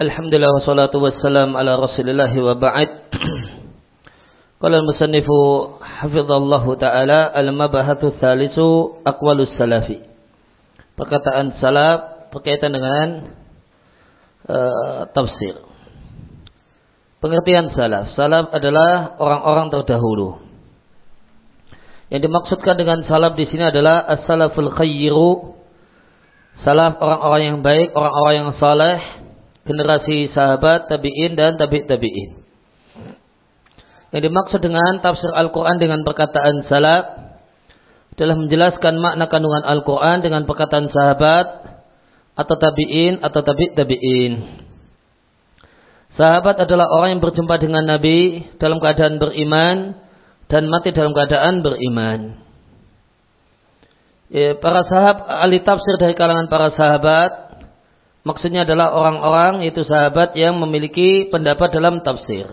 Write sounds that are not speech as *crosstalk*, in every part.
Alhamdulillah wassalatu wassalam ala rasulillah wa ba'd. *clears throat* Qala al-musannifu hafizallahu ta'ala al-mabahathu thalisu aqwalus salafi. Perkataan salaf berkaitan dengan uh, tafsir. Pengertian salaf. Salaf adalah orang-orang terdahulu. Yang dimaksudkan dengan salaf di sini adalah as-salaful khayyiru Salaf orang-orang yang baik, orang-orang yang saleh generasi sahabat, tabi'in dan tabi' tabi'in. Yang dimaksud dengan tafsir Al-Quran dengan perkataan salaf adalah menjelaskan makna kandungan Al-Quran dengan perkataan sahabat atau tabi'in atau tabi' tabi'in. Sahabat adalah orang yang berjumpa dengan Nabi dalam keadaan beriman dan mati dalam keadaan beriman. Ya, para sahabat, ahli tafsir dari kalangan para sahabat Maksudnya adalah orang-orang itu sahabat yang memiliki pendapat dalam tafsir.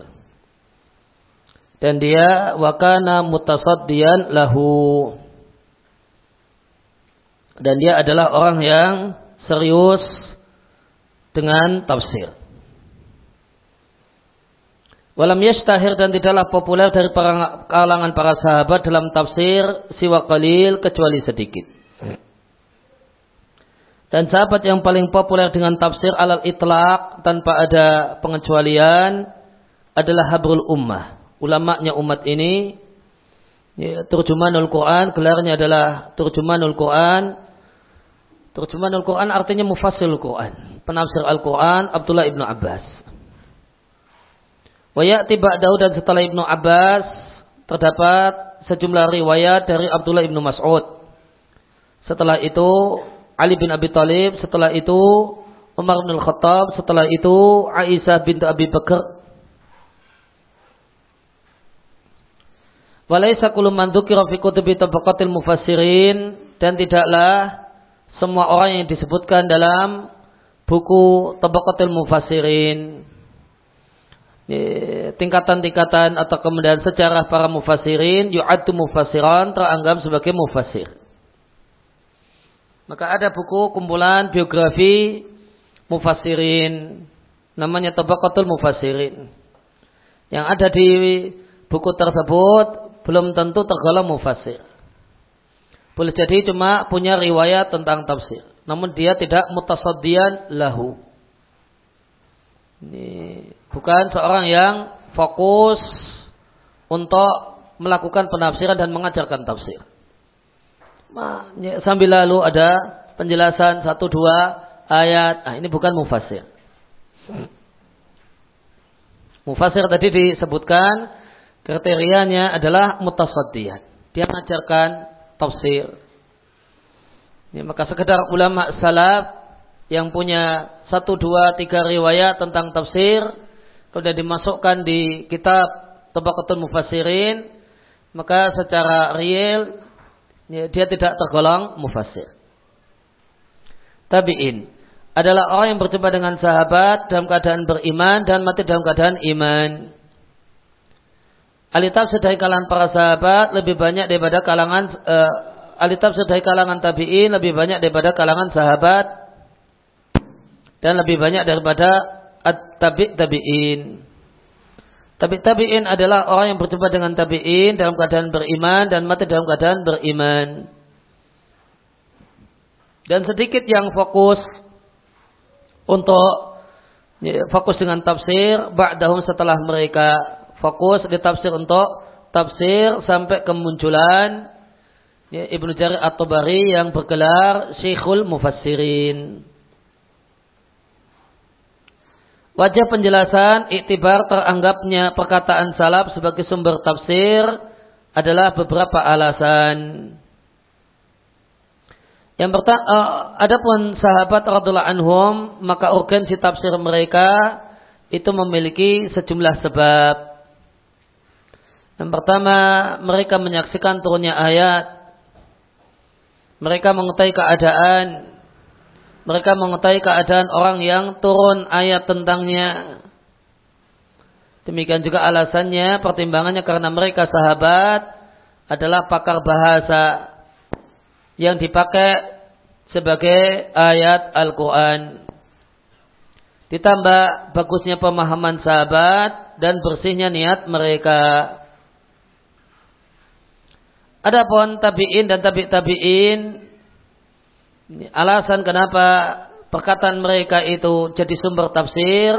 Dan dia wakana mutasaddian lahu. Dan dia adalah orang yang serius dengan tafsir. Walam yastahir dan tidaklah populer dari kalangan para sahabat dalam tafsir siwa qalil kecuali sedikit. Dan sahabat yang paling populer dengan tafsir alal itlaq tanpa ada pengecualian adalah Habrul Ummah. Ulamanya umat ini ya, Turjumanul Quran, gelarnya adalah Turjumanul Quran. Turjumanul Quran artinya mufassirul Quran. Penafsir Al-Quran Abdullah ibnu Abbas. Wayat tiba Daud dan setelah ibnu Abbas terdapat sejumlah riwayat dari Abdullah ibnu Mas'ud. Setelah itu Ali bin Abi Thalib, setelah itu Umar bin Khattab, setelah itu Aisyah bintu Abi Bakar. Walaysa kullu man dzukira fi kutubi tabaqatil mufassirin dan tidaklah semua orang yang disebutkan dalam buku tabaqatil mufassirin tingkatan-tingkatan atau kemudian sejarah para mufassirin yu'addu mufassiran teranggap sebagai mufassir. Maka ada buku kumpulan biografi mufassirin. Namanya Tabaqatul Mufassirin. Yang ada di buku tersebut belum tentu tergolong mufassir. Boleh jadi cuma punya riwayat tentang tafsir. Namun dia tidak mutasaddian lahu. Ini bukan seorang yang fokus untuk melakukan penafsiran dan mengajarkan tafsir. Sambil lalu ada penjelasan satu dua ayat. Nah, ini bukan mufasir. Mufasir tadi disebutkan kriterianya adalah mutasaddiyat. Dia mengajarkan tafsir. Ya, maka sekedar ulama salaf yang punya satu dua tiga riwayat tentang tafsir kemudian dimasukkan di kitab Tabaqatul Mufassirin maka secara real ya, dia tidak tergolong mufassir. Tabi'in adalah orang yang berjumpa dengan sahabat dalam keadaan beriman dan mati dalam keadaan iman. Ahli tafsir dari kalangan para sahabat lebih banyak daripada kalangan uh, ahli tafsir dari kalangan tabi'in lebih banyak daripada kalangan sahabat dan lebih banyak daripada at-tabi' tabi'in. Tapi tabi'in adalah orang yang berjumpa dengan tabi'in dalam keadaan beriman dan mati dalam keadaan beriman. Dan sedikit yang fokus untuk ya, fokus dengan tafsir, ba'dahum setelah mereka fokus di tafsir untuk tafsir sampai kemunculan ya, Ibnu Jarir At-Tabari yang bergelar Syekhul Mufassirin. Wajah penjelasan iktibar teranggapnya perkataan salaf sebagai sumber tafsir adalah beberapa alasan. Yang pertama, uh, adapun sahabat radhiallahu anhum, maka urgensi tafsir mereka itu memiliki sejumlah sebab. Yang pertama, mereka menyaksikan turunnya ayat. Mereka mengetahui keadaan mereka mengetahui keadaan orang yang turun ayat tentangnya. Demikian juga alasannya, pertimbangannya karena mereka sahabat adalah pakar bahasa yang dipakai sebagai ayat Al-Quran. Ditambah bagusnya pemahaman sahabat dan bersihnya niat mereka. Adapun tabi'in dan tabi' tabi'in alasan kenapa perkataan mereka itu jadi sumber tafsir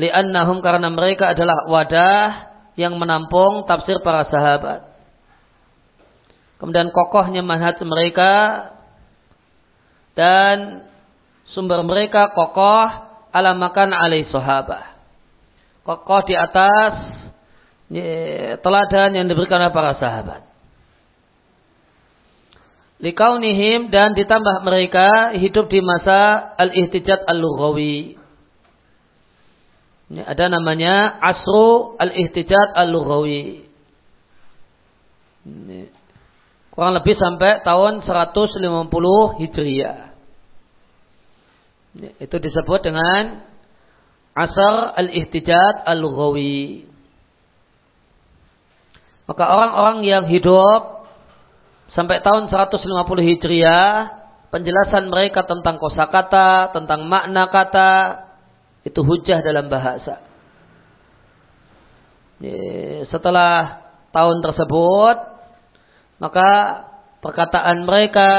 li'annahum karena mereka adalah wadah yang menampung tafsir para sahabat. Kemudian kokohnya manhaj mereka dan sumber mereka kokoh alamakan alaih sahabah. Kokoh di atas teladan yang diberikan oleh para sahabat. Likaunihim dan ditambah mereka hidup di masa al-ihtijat al-lughawi. Ini ada namanya asru al-ihtijat al-lughawi. Kurang lebih sampai tahun 150 Hijriah. Itu disebut dengan asar al-ihtijat al-lughawi. Maka orang-orang yang hidup sampai tahun 150 Hijriah, penjelasan mereka tentang kosakata, tentang makna kata, itu hujah dalam bahasa. Setelah tahun tersebut, maka perkataan mereka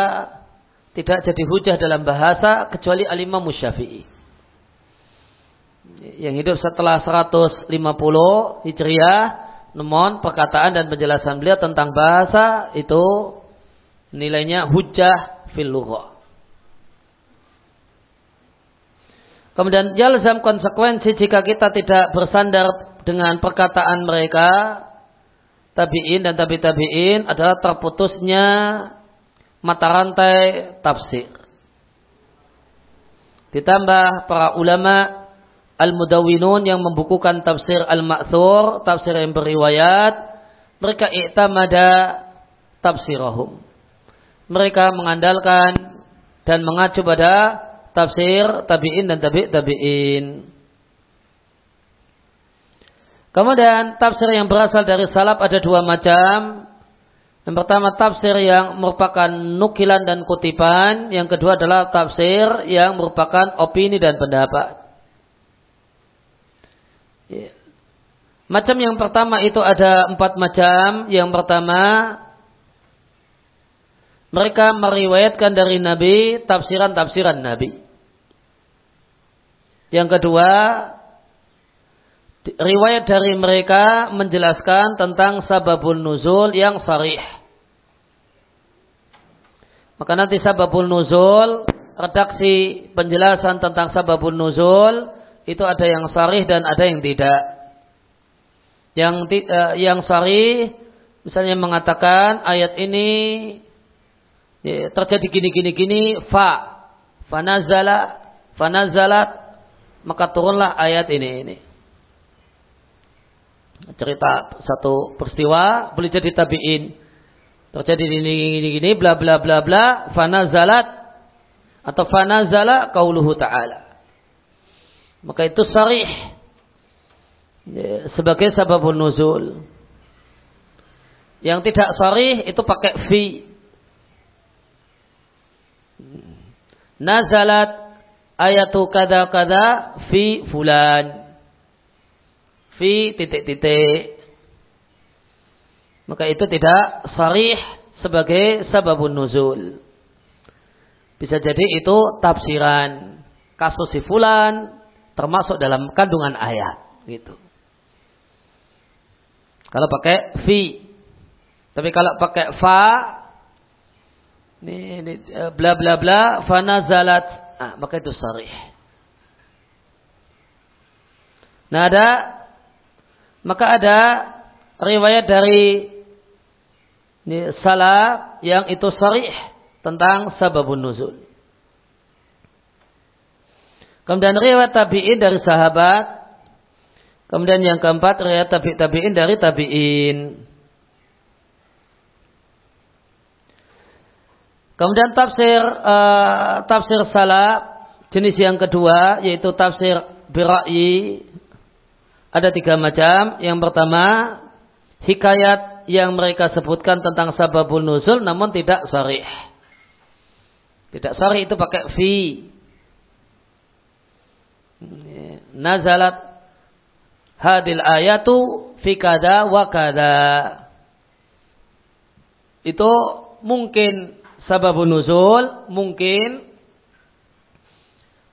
tidak jadi hujah dalam bahasa kecuali alimah musyafi'i. Yang hidup setelah 150 Hijriah, namun perkataan dan penjelasan beliau tentang bahasa itu nilainya hujah fil lughah. Kemudian jalzam konsekuensi jika kita tidak bersandar dengan perkataan mereka, tabi'in dan tabi tabi'in adalah terputusnya mata rantai tafsir. Ditambah para ulama al-mudawinun yang membukukan tafsir al-ma'thur, tafsir yang beriwayat, mereka i'tamada tafsirahum. Mereka mengandalkan dan mengacu pada tafsir tabi'in dan tabi' tabi'in. Kemudian tafsir yang berasal dari salaf ada dua macam. Yang pertama tafsir yang merupakan nukilan dan kutipan. Yang kedua adalah tafsir yang merupakan opini dan pendapat. Macam yang pertama itu ada empat macam. Yang pertama mereka meriwayatkan dari Nabi tafsiran-tafsiran Nabi. Yang kedua, riwayat dari mereka menjelaskan tentang sababun nuzul yang sarih. Maka nanti sababul nuzul, redaksi penjelasan tentang sababul nuzul, itu ada yang sarih dan ada yang tidak. Yang uh, yang sarih misalnya mengatakan ayat ini ya, terjadi gini gini gini fa fanazala fanazalat maka turunlah ayat ini ini. Cerita satu peristiwa boleh jadi tabiin. Terjadi ini gini gini bla bla bla bla fanazalat atau fanazala qauluhu ta'ala. Maka itu sarih. Ya, sebagai sababun nuzul. Yang tidak sarih itu pakai fi nazalat ayatu kada kada fi fulan fi titik-titik maka itu tidak sarih sebagai sababun nuzul. Bisa jadi itu tafsiran kasus si fulan termasuk dalam kandungan ayat gitu. Kalau pakai fi. Tapi kalau pakai fa ini, ini eh, bla bla bla fanazalat ah, maka itu sarih. Nah ada maka ada riwayat dari ini salah yang itu sarih tentang sababun nuzul. Kemudian riwayat tabi'in dari sahabat. Kemudian yang keempat riwayat tabi' tabi'in dari tabi'in. Kemudian tafsir uh, tafsir salah jenis yang kedua yaitu tafsir birai ada tiga macam. Yang pertama hikayat yang mereka sebutkan tentang sababul nuzul namun tidak sarih. Tidak sarih itu pakai fi. nazalat hadil ayatu fi kada wa kada. Itu mungkin sababun nuzul, mungkin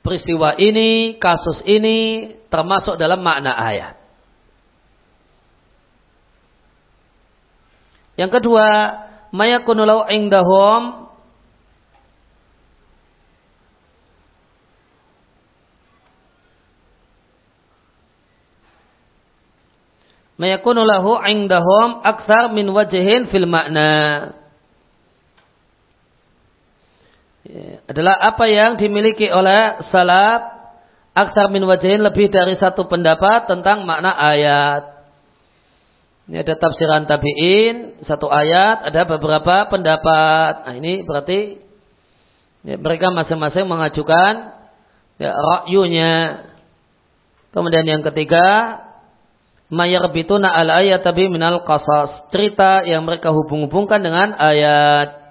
peristiwa ini, kasus ini termasuk dalam makna ayat. Yang kedua, mayakunu lau indahum mayakunu lahu indahum akthar min wajhin fil makna. Ya, adalah apa yang dimiliki oleh salaf akthar min wajhin lebih dari satu pendapat tentang makna ayat. Ini ada tafsiran tabi'in, satu ayat, ada beberapa pendapat. Nah ini berarti ya, mereka masing-masing mengajukan ya, rakyunya. Kemudian yang ketiga, mayarbituna al ayat tabi minal qasas. Cerita yang mereka hubung-hubungkan dengan ayat.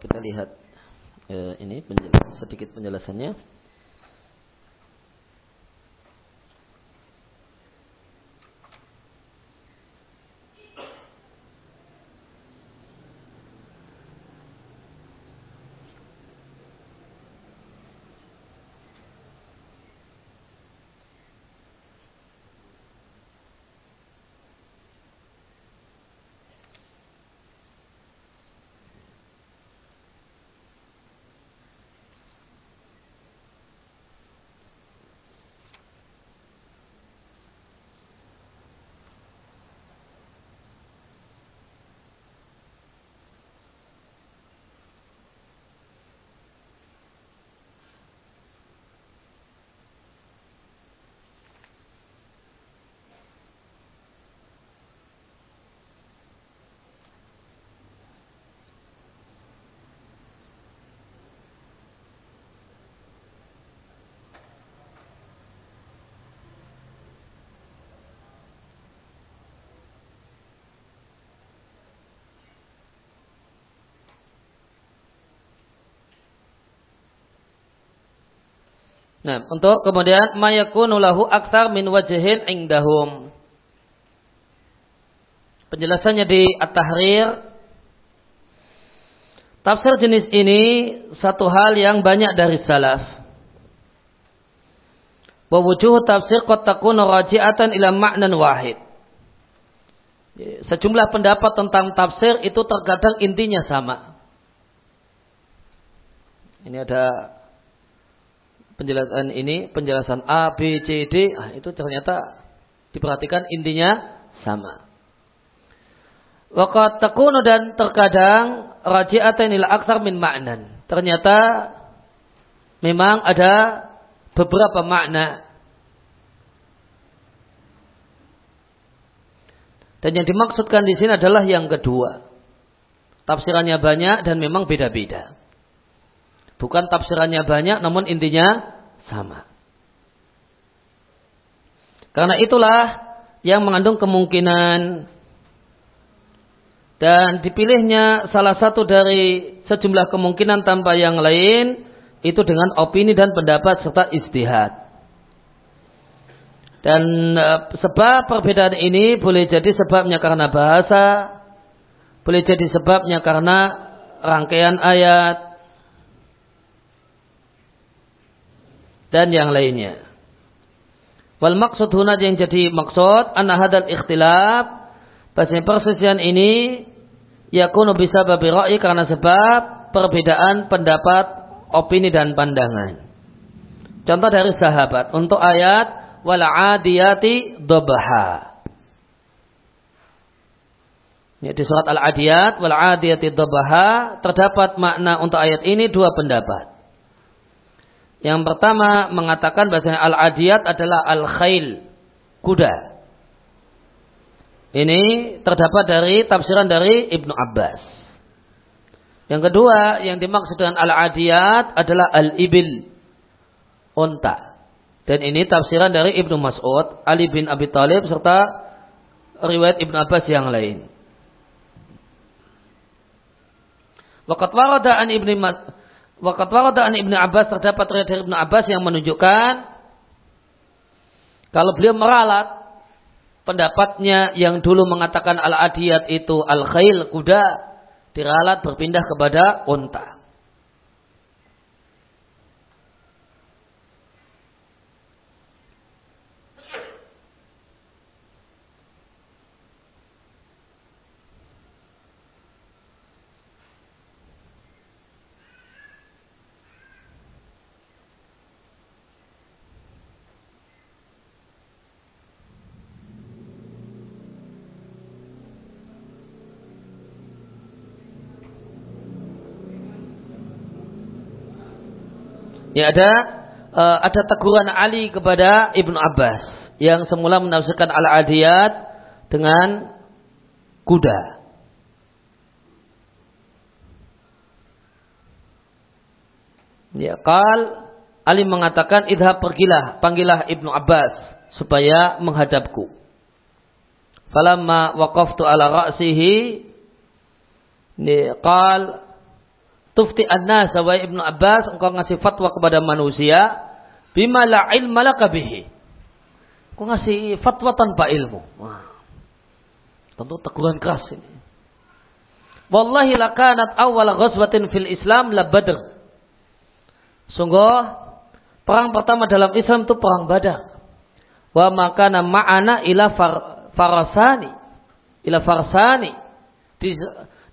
Kita lihat eh, ini sedikit penjelasannya. Nah, untuk kemudian mayakunu lahu aktar min wajhin indahum. Penjelasannya di At-Tahrir. Tafsir jenis ini satu hal yang banyak dari salaf. Wawujuh tafsir qad takunu raji'atan ila ma'nan wahid. Sejumlah pendapat tentang tafsir itu terkadang intinya sama. Ini ada penjelasan ini, penjelasan A, B, C, D, ah, itu ternyata diperhatikan intinya sama. Waqat takunu dan terkadang raji'atan ila aksar min ma'nan. Ternyata memang ada beberapa makna. Dan yang dimaksudkan di sini adalah yang kedua. Tafsirannya banyak dan memang beda-beda. Bukan tafsirannya banyak namun intinya sama. Karena itulah yang mengandung kemungkinan dan dipilihnya salah satu dari sejumlah kemungkinan tanpa yang lain itu dengan opini dan pendapat serta istihad. Dan e, sebab perbedaan ini boleh jadi sebabnya karena bahasa, boleh jadi sebabnya karena rangkaian ayat, dan yang lainnya. Wal maksud huna yang jadi maksud anna hadal ikhtilaf bahasanya persisian ini yakunu bisa babi ra'i karena sebab perbedaan pendapat, opini dan pandangan. Contoh dari sahabat untuk ayat wal adiyati dobha. Ya, di surat Al-Adiyat wal adiyati dobha terdapat makna untuk ayat ini dua pendapat. Yang pertama mengatakan bahasa al-adiyat adalah al-khail, kuda. Ini terdapat dari tafsiran dari Ibnu Abbas. Yang kedua, yang dimaksud dengan al-adiyat adalah al-ibil. Unta. Dan ini tafsiran dari Ibnu Mas'ud, Ali bin Abi Thalib serta riwayat Ibnu Abbas yang lain. Waqat warada an Ibnu Waqat warada an Ibnu Abbas terdapat riwayat dari Ibnu Abbas yang menunjukkan kalau beliau meralat pendapatnya yang dulu mengatakan al-adiyat itu al-khail kuda diralat berpindah kepada unta. Ya ada uh, ada teguran Ali kepada Ibnu Abbas yang semula menafsirkan al-adiyat dengan kuda. Ya, kal Ali mengatakan idhab pergilah, panggillah Ibnu Abbas supaya menghadapku. Falamma waqaftu ala ra'sihi qal tufti an-nas wa Ibnu Abbas engkau ngasih fatwa kepada manusia bima la ilma laka bihi. Engkau ngasih fatwa tanpa ilmu. Wah. Tentu teguran keras ini. Wallahi lakanat awal ghazwatin fil Islam la Badr. Sungguh perang pertama dalam Islam itu perang Badar. Wa makana ma'ana ila far, farasani. Ila farsani. Di,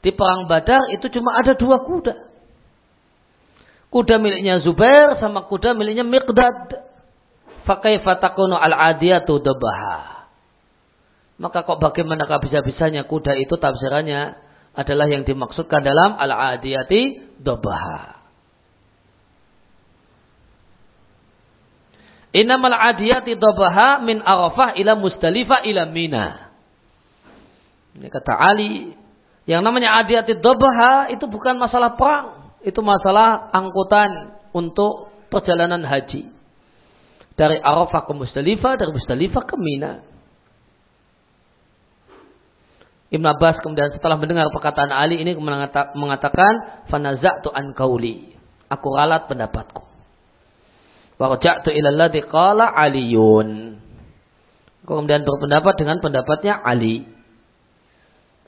di perang Badar itu cuma ada dua kuda kuda miliknya Zubair sama kuda miliknya Miqdad. Fakaifa takunu al-adiyatu dabaha. Maka kok bagaimanakah bisa-bisanya kuda itu tafsirannya adalah yang dimaksudkan dalam al-adiyati dabaha. Innamal adiyati dabaha min Arafah ila Mustalifah ila Mina. Ini kata Ali, yang namanya adiyati dabaha itu bukan masalah perang itu masalah angkutan untuk perjalanan haji. Dari Arafah ke Musdalifah, dari Musdalifah ke Mina. Ibn Abbas kemudian setelah mendengar perkataan Ali ini mengatakan fanaza'tu an kauli. Aku ralat pendapatku. Wa raja'tu ila alladhi qala Aliyun. Kemudian berpendapat dengan pendapatnya Ali.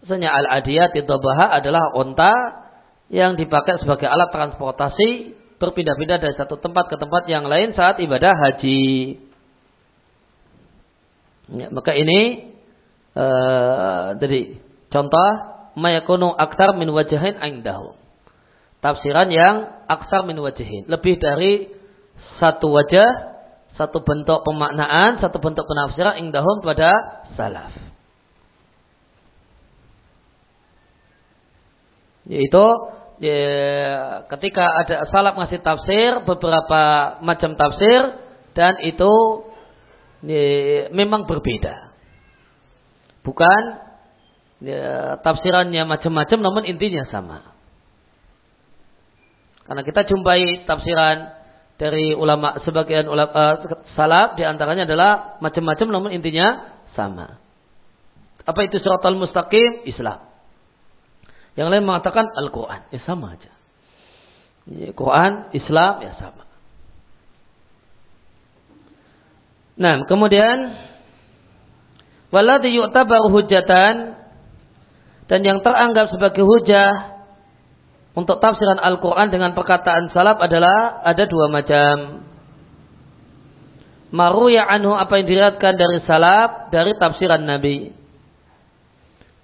Maksudnya al-adiyat adalah onta yang dipakai sebagai alat transportasi berpindah-pindah dari satu tempat ke tempat yang lain saat ibadah haji. Ya, maka ini uh, jadi contoh mayakunu aktar min wajahin indahu. Tafsiran yang aksar min wajahin. Lebih dari satu wajah, satu bentuk pemaknaan, satu bentuk penafsiran indahum pada salaf. Yaitu ya, ketika ada salaf ngasih tafsir beberapa macam tafsir dan itu ya, memang berbeda. Bukan ya, tafsirannya macam-macam namun intinya sama. Karena kita jumpai tafsiran dari ulama sebagian ulama uh, salaf di antaranya adalah macam-macam namun intinya sama. Apa itu surat al-mustaqim Islam yang lain mengatakan Al-Quran. Ya sama aja. Ya, Quran, Islam, ya sama. Nah, kemudian walladhi yu'tabar hujatan dan yang teranggap sebagai hujah untuk tafsiran Al-Quran dengan perkataan salaf adalah ada dua macam. Maruya anhu apa yang diriatkan dari salaf dari tafsiran Nabi.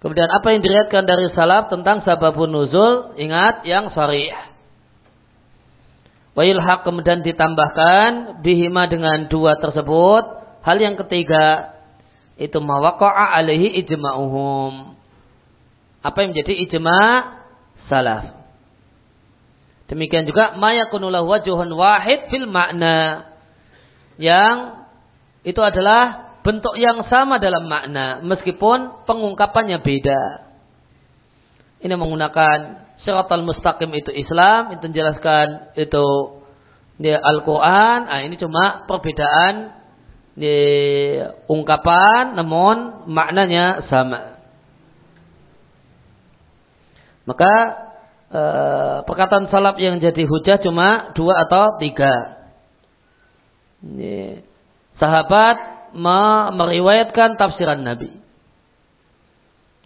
Kemudian apa yang diriatkan dari salaf tentang sababun nuzul, ingat yang sharih. Wa ilhaq kemudian ditambahkan bihima dengan dua tersebut. Hal yang ketiga itu mawaqa'a alaihi ijma'uhum. Apa yang menjadi ijma' salaf. Demikian juga mayakunulah wajuhun wahid fil makna. Yang itu adalah bentuk yang sama dalam makna meskipun pengungkapannya beda. Ini menggunakan Siratal mustaqim itu Islam, itu menjelaskan itu ya, Al-Quran. Nah, ini cuma perbedaan ya, ungkapan, namun maknanya sama. Maka eh, perkataan salaf yang jadi hujah cuma dua atau tiga. Ini, sahabat meriwayatkan tafsiran Nabi.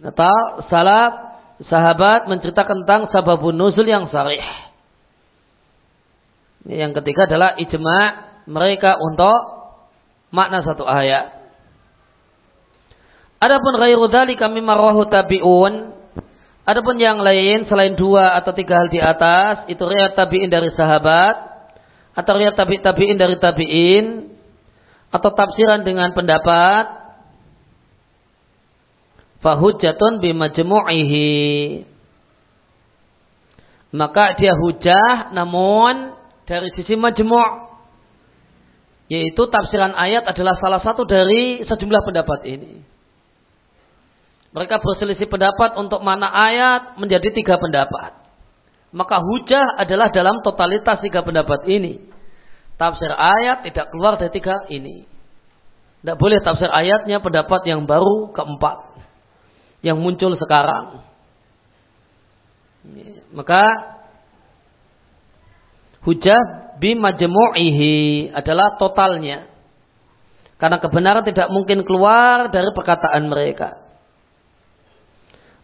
Atau salaf sahabat menceritakan tentang sababun nuzul yang sarih. Yang ketiga adalah ijma mereka untuk makna satu ayat. Adapun ghairu dzalika mimma rawahu tabi'un Adapun yang lain selain dua atau tiga hal di atas itu riwayat tabi'in dari sahabat atau riwayat tabi tabi'in dari tabi'in atau tafsiran dengan pendapat fahujatun bimajmu'ihi maka dia hujah namun dari sisi majmu' yaitu tafsiran ayat adalah salah satu dari sejumlah pendapat ini mereka berselisih pendapat untuk mana ayat menjadi tiga pendapat. Maka hujah adalah dalam totalitas tiga pendapat ini. Tafsir ayat tidak keluar dari tiga ini. Tidak boleh tafsir ayatnya pendapat yang baru keempat. Yang muncul sekarang. Maka hujah bimajmu'ihi adalah totalnya. Karena kebenaran tidak mungkin keluar dari perkataan mereka.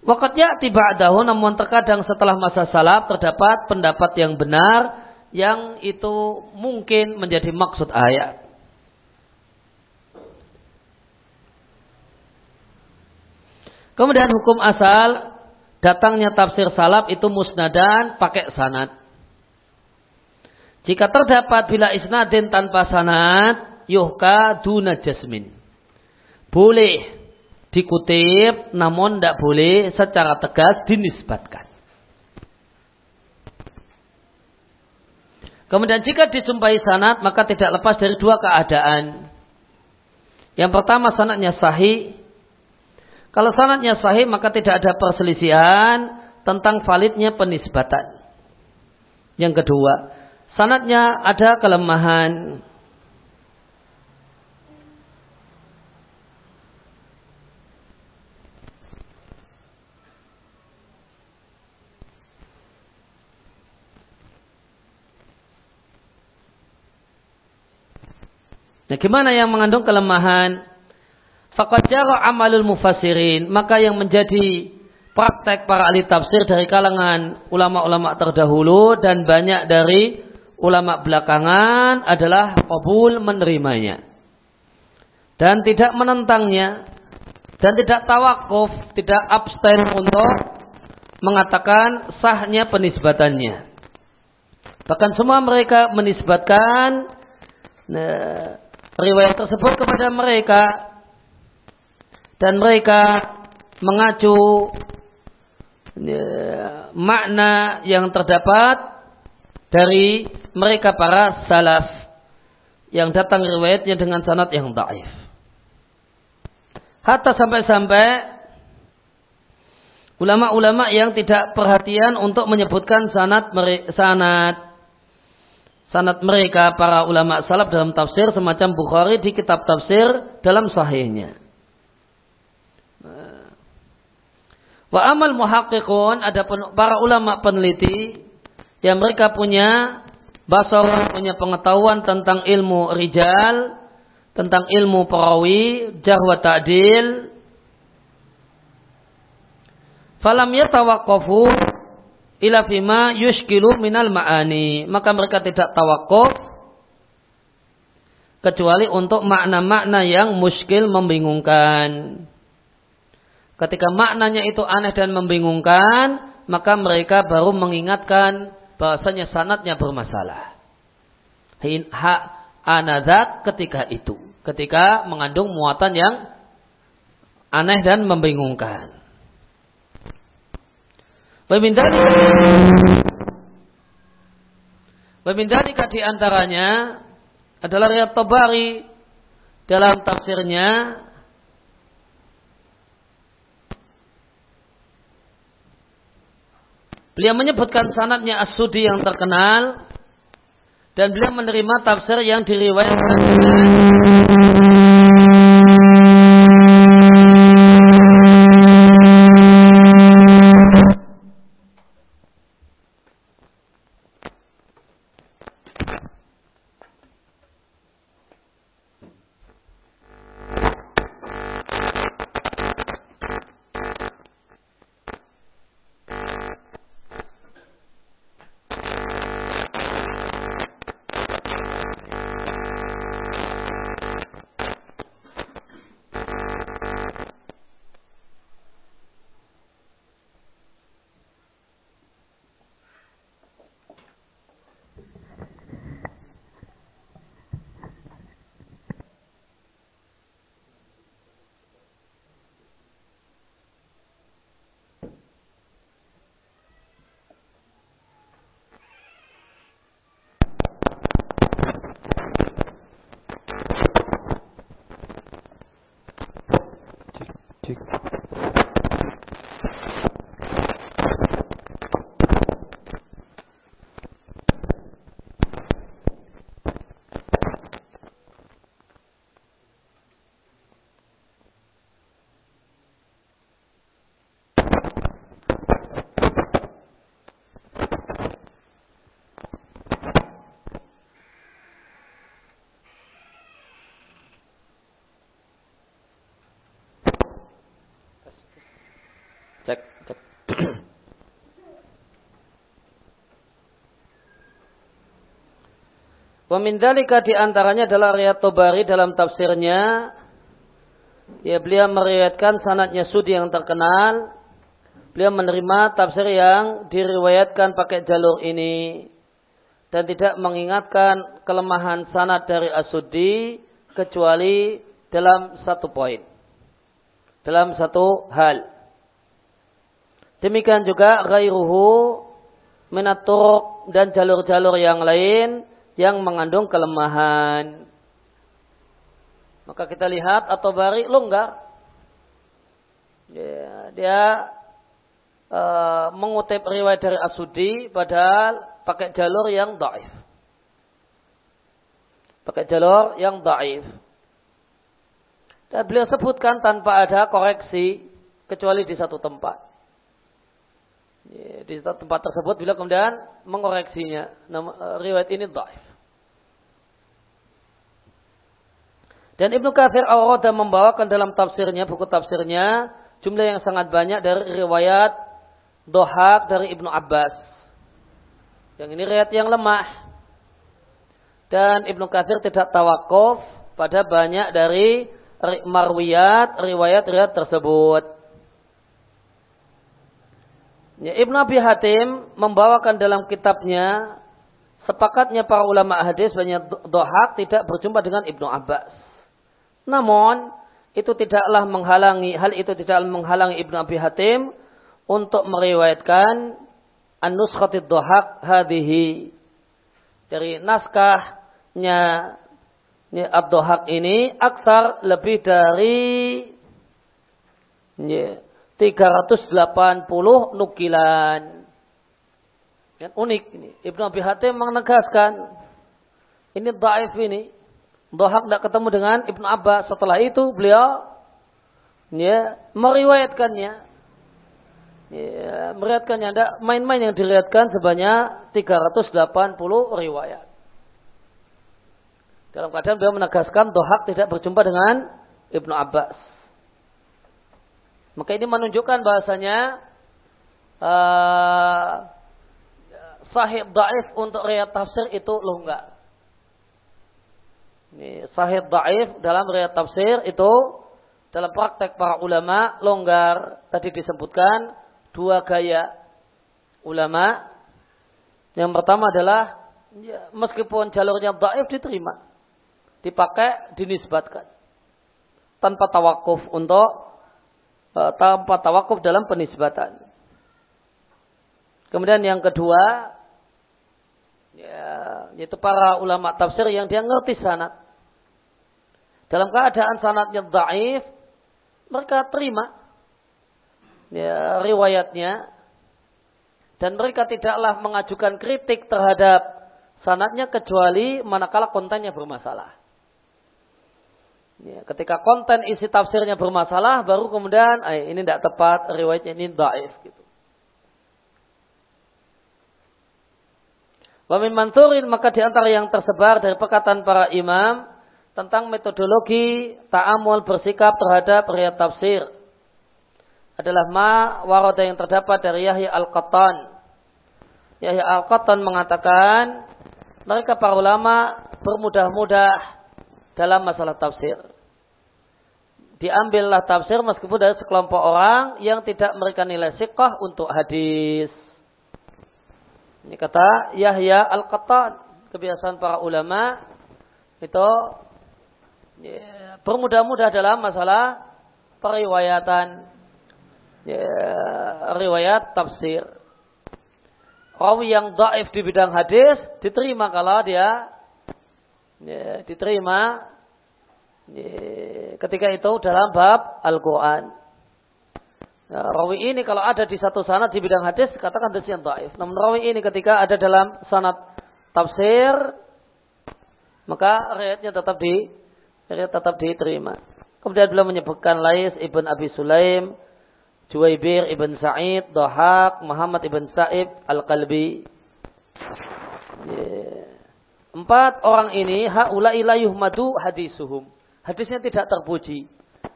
Wakatnya tiba dahulu namun terkadang setelah masa salaf terdapat pendapat yang benar yang itu mungkin menjadi maksud ayat. Kemudian hukum asal datangnya tafsir salaf itu musnadan pakai sanad. Jika terdapat bila isnadin tanpa sanad, yuhka duna jasmin. Boleh dikutip namun tidak boleh secara tegas dinisbatkan. Kemudian jika dijumpai sanat maka tidak lepas dari dua keadaan. Yang pertama sanatnya sahih. Kalau sanatnya sahih maka tidak ada perselisihan tentang validnya penisbatan. Yang kedua, sanatnya ada kelemahan. Nah, gimana yang mengandung kelemahan? Faqad amalul mufassirin, maka yang menjadi praktek para ahli tafsir dari kalangan ulama-ulama terdahulu dan banyak dari ulama belakangan adalah qabul menerimanya. Dan tidak menentangnya dan tidak tawakuf, tidak abstain untuk mengatakan sahnya penisbatannya. Bahkan semua mereka menisbatkan nah, riwayat tersebut kepada mereka dan mereka mengacu ya, makna yang terdapat dari mereka para salaf yang datang riwayatnya dengan sanad yang dhaif. Hatta sampai-sampai ulama-ulama yang tidak perhatian untuk menyebutkan sanad sanad sanat mereka para ulama salaf dalam tafsir semacam Bukhari di kitab tafsir dalam sahihnya. Wa amal muhaqqiqun ada para ulama peneliti yang mereka punya basar punya pengetahuan tentang ilmu rijal, tentang ilmu perawi, jahwa ta'dil. Falam yatawaqqafu ila fima yushkilu minal ma'ani. Maka mereka tidak tawakuf kecuali untuk makna-makna yang muskil membingungkan. Ketika maknanya itu aneh dan membingungkan, maka mereka baru mengingatkan bahasanya sanatnya bermasalah. Hak anazat ketika itu. Ketika mengandung muatan yang aneh dan membingungkan. Wabindalika di antaranya adalah riwayat Tabari dalam tafsirnya. Beliau menyebutkan sanatnya As-Sudi yang terkenal dan beliau menerima tafsir yang diriwayatkan Pemindalika di antaranya adalah Riyad Tobari dalam tafsirnya. Ya, beliau meriwayatkan sanatnya Sudi yang terkenal. Beliau menerima tafsir yang diriwayatkan pakai jalur ini. Dan tidak mengingatkan kelemahan sanat dari Asudi kecuali dalam satu poin. Dalam satu hal. Demikian juga ghairuhu minat dan jalur-jalur yang lain yang mengandung kelemahan. Maka kita lihat atau bari longgar. Ya, dia uh, mengutip riwayat dari Asudi padahal pakai jalur yang daif. Pakai jalur yang daif. Dan beliau sebutkan tanpa ada koreksi kecuali di satu tempat. Ya, di tempat tersebut bila kemudian mengoreksinya. Nama, uh, riwayat ini daif. Dan Ibnu Katsir Awrada membawakan dalam tafsirnya, buku tafsirnya, jumlah yang sangat banyak dari riwayat Dohak dari Ibnu Abbas. Yang ini riwayat yang lemah. Dan Ibnu Katsir tidak tawakuf pada banyak dari marwiyat, riwayat-riwayat tersebut. Ya, Ibnu Abi Hatim membawakan dalam kitabnya sepakatnya para ulama hadis banyak dohak tidak berjumpa dengan Ibnu Abbas. Namun itu tidaklah menghalangi hal itu tidaklah menghalangi Ibnu Abi Hatim untuk meriwayatkan an-nuskhatid dhahak hadhihi dari naskahnya Abdohak ini aksar lebih dari ya, 380 nukilan. Yang unik ini. Ibnu Abi Hatim menegaskan ini daif ini Dohak tidak ketemu dengan Ibnu Abbas. Setelah itu beliau ya, meriwayatkannya. Ya, meriwayatkannya. Ada main-main yang diriwayatkan sebanyak 380 riwayat. Dalam keadaan beliau menegaskan Dohak tidak berjumpa dengan Ibnu Abbas. Maka ini menunjukkan bahasanya uh, sahih daif untuk riwayat tafsir itu longgar. Ini sahih daif dalam riwayat tafsir itu dalam praktek para ulama longgar tadi disebutkan dua gaya ulama. Yang pertama adalah ya, meskipun jalurnya daif diterima, dipakai, dinisbatkan tanpa tawakuf untuk tanpa tawakuf dalam penisbatan. Kemudian yang kedua, ya, yaitu para ulama tafsir yang dia ngerti sanat dalam keadaan sanatnya daif, mereka terima ya, riwayatnya. Dan mereka tidaklah mengajukan kritik terhadap sanatnya kecuali manakala kontennya bermasalah. Ya, ketika konten isi tafsirnya bermasalah, baru kemudian eh, ini tidak tepat, riwayatnya ini daif. Gitu. Wamin manturin maka di antara yang tersebar dari perkataan para imam tentang metodologi ta'amul bersikap terhadap riwayat tafsir adalah ma warada yang terdapat dari Yahya Al-Qattan. Yahya Al-Qattan mengatakan mereka para ulama bermudah-mudah dalam masalah tafsir. Diambillah tafsir meskipun dari sekelompok orang yang tidak memberikan nilai sikah untuk hadis. Ini kata Yahya Al-Qattan. Kebiasaan para ulama itu ya, bermudah-mudah dalam masalah periwayatan ya, riwayat tafsir. Rawi yang daif di bidang hadis diterima kalau dia ya, diterima ya, ketika itu dalam bab Al-Quran. Ya, rawi ini kalau ada di satu sanad di bidang hadis katakan hadis yang daif. Namun rawi ini ketika ada dalam sanad tafsir maka riwayatnya tetap di tetap diterima. Kemudian beliau menyebutkan Lais ibn Abi Sulaim Juwaibir ibn Sa'id, Dohak, Muhammad ibn Sa'ib, Al-Qalbi. Yeah. Empat orang ini haula ilayuh madu hadisuhum. Hadisnya tidak terpuji.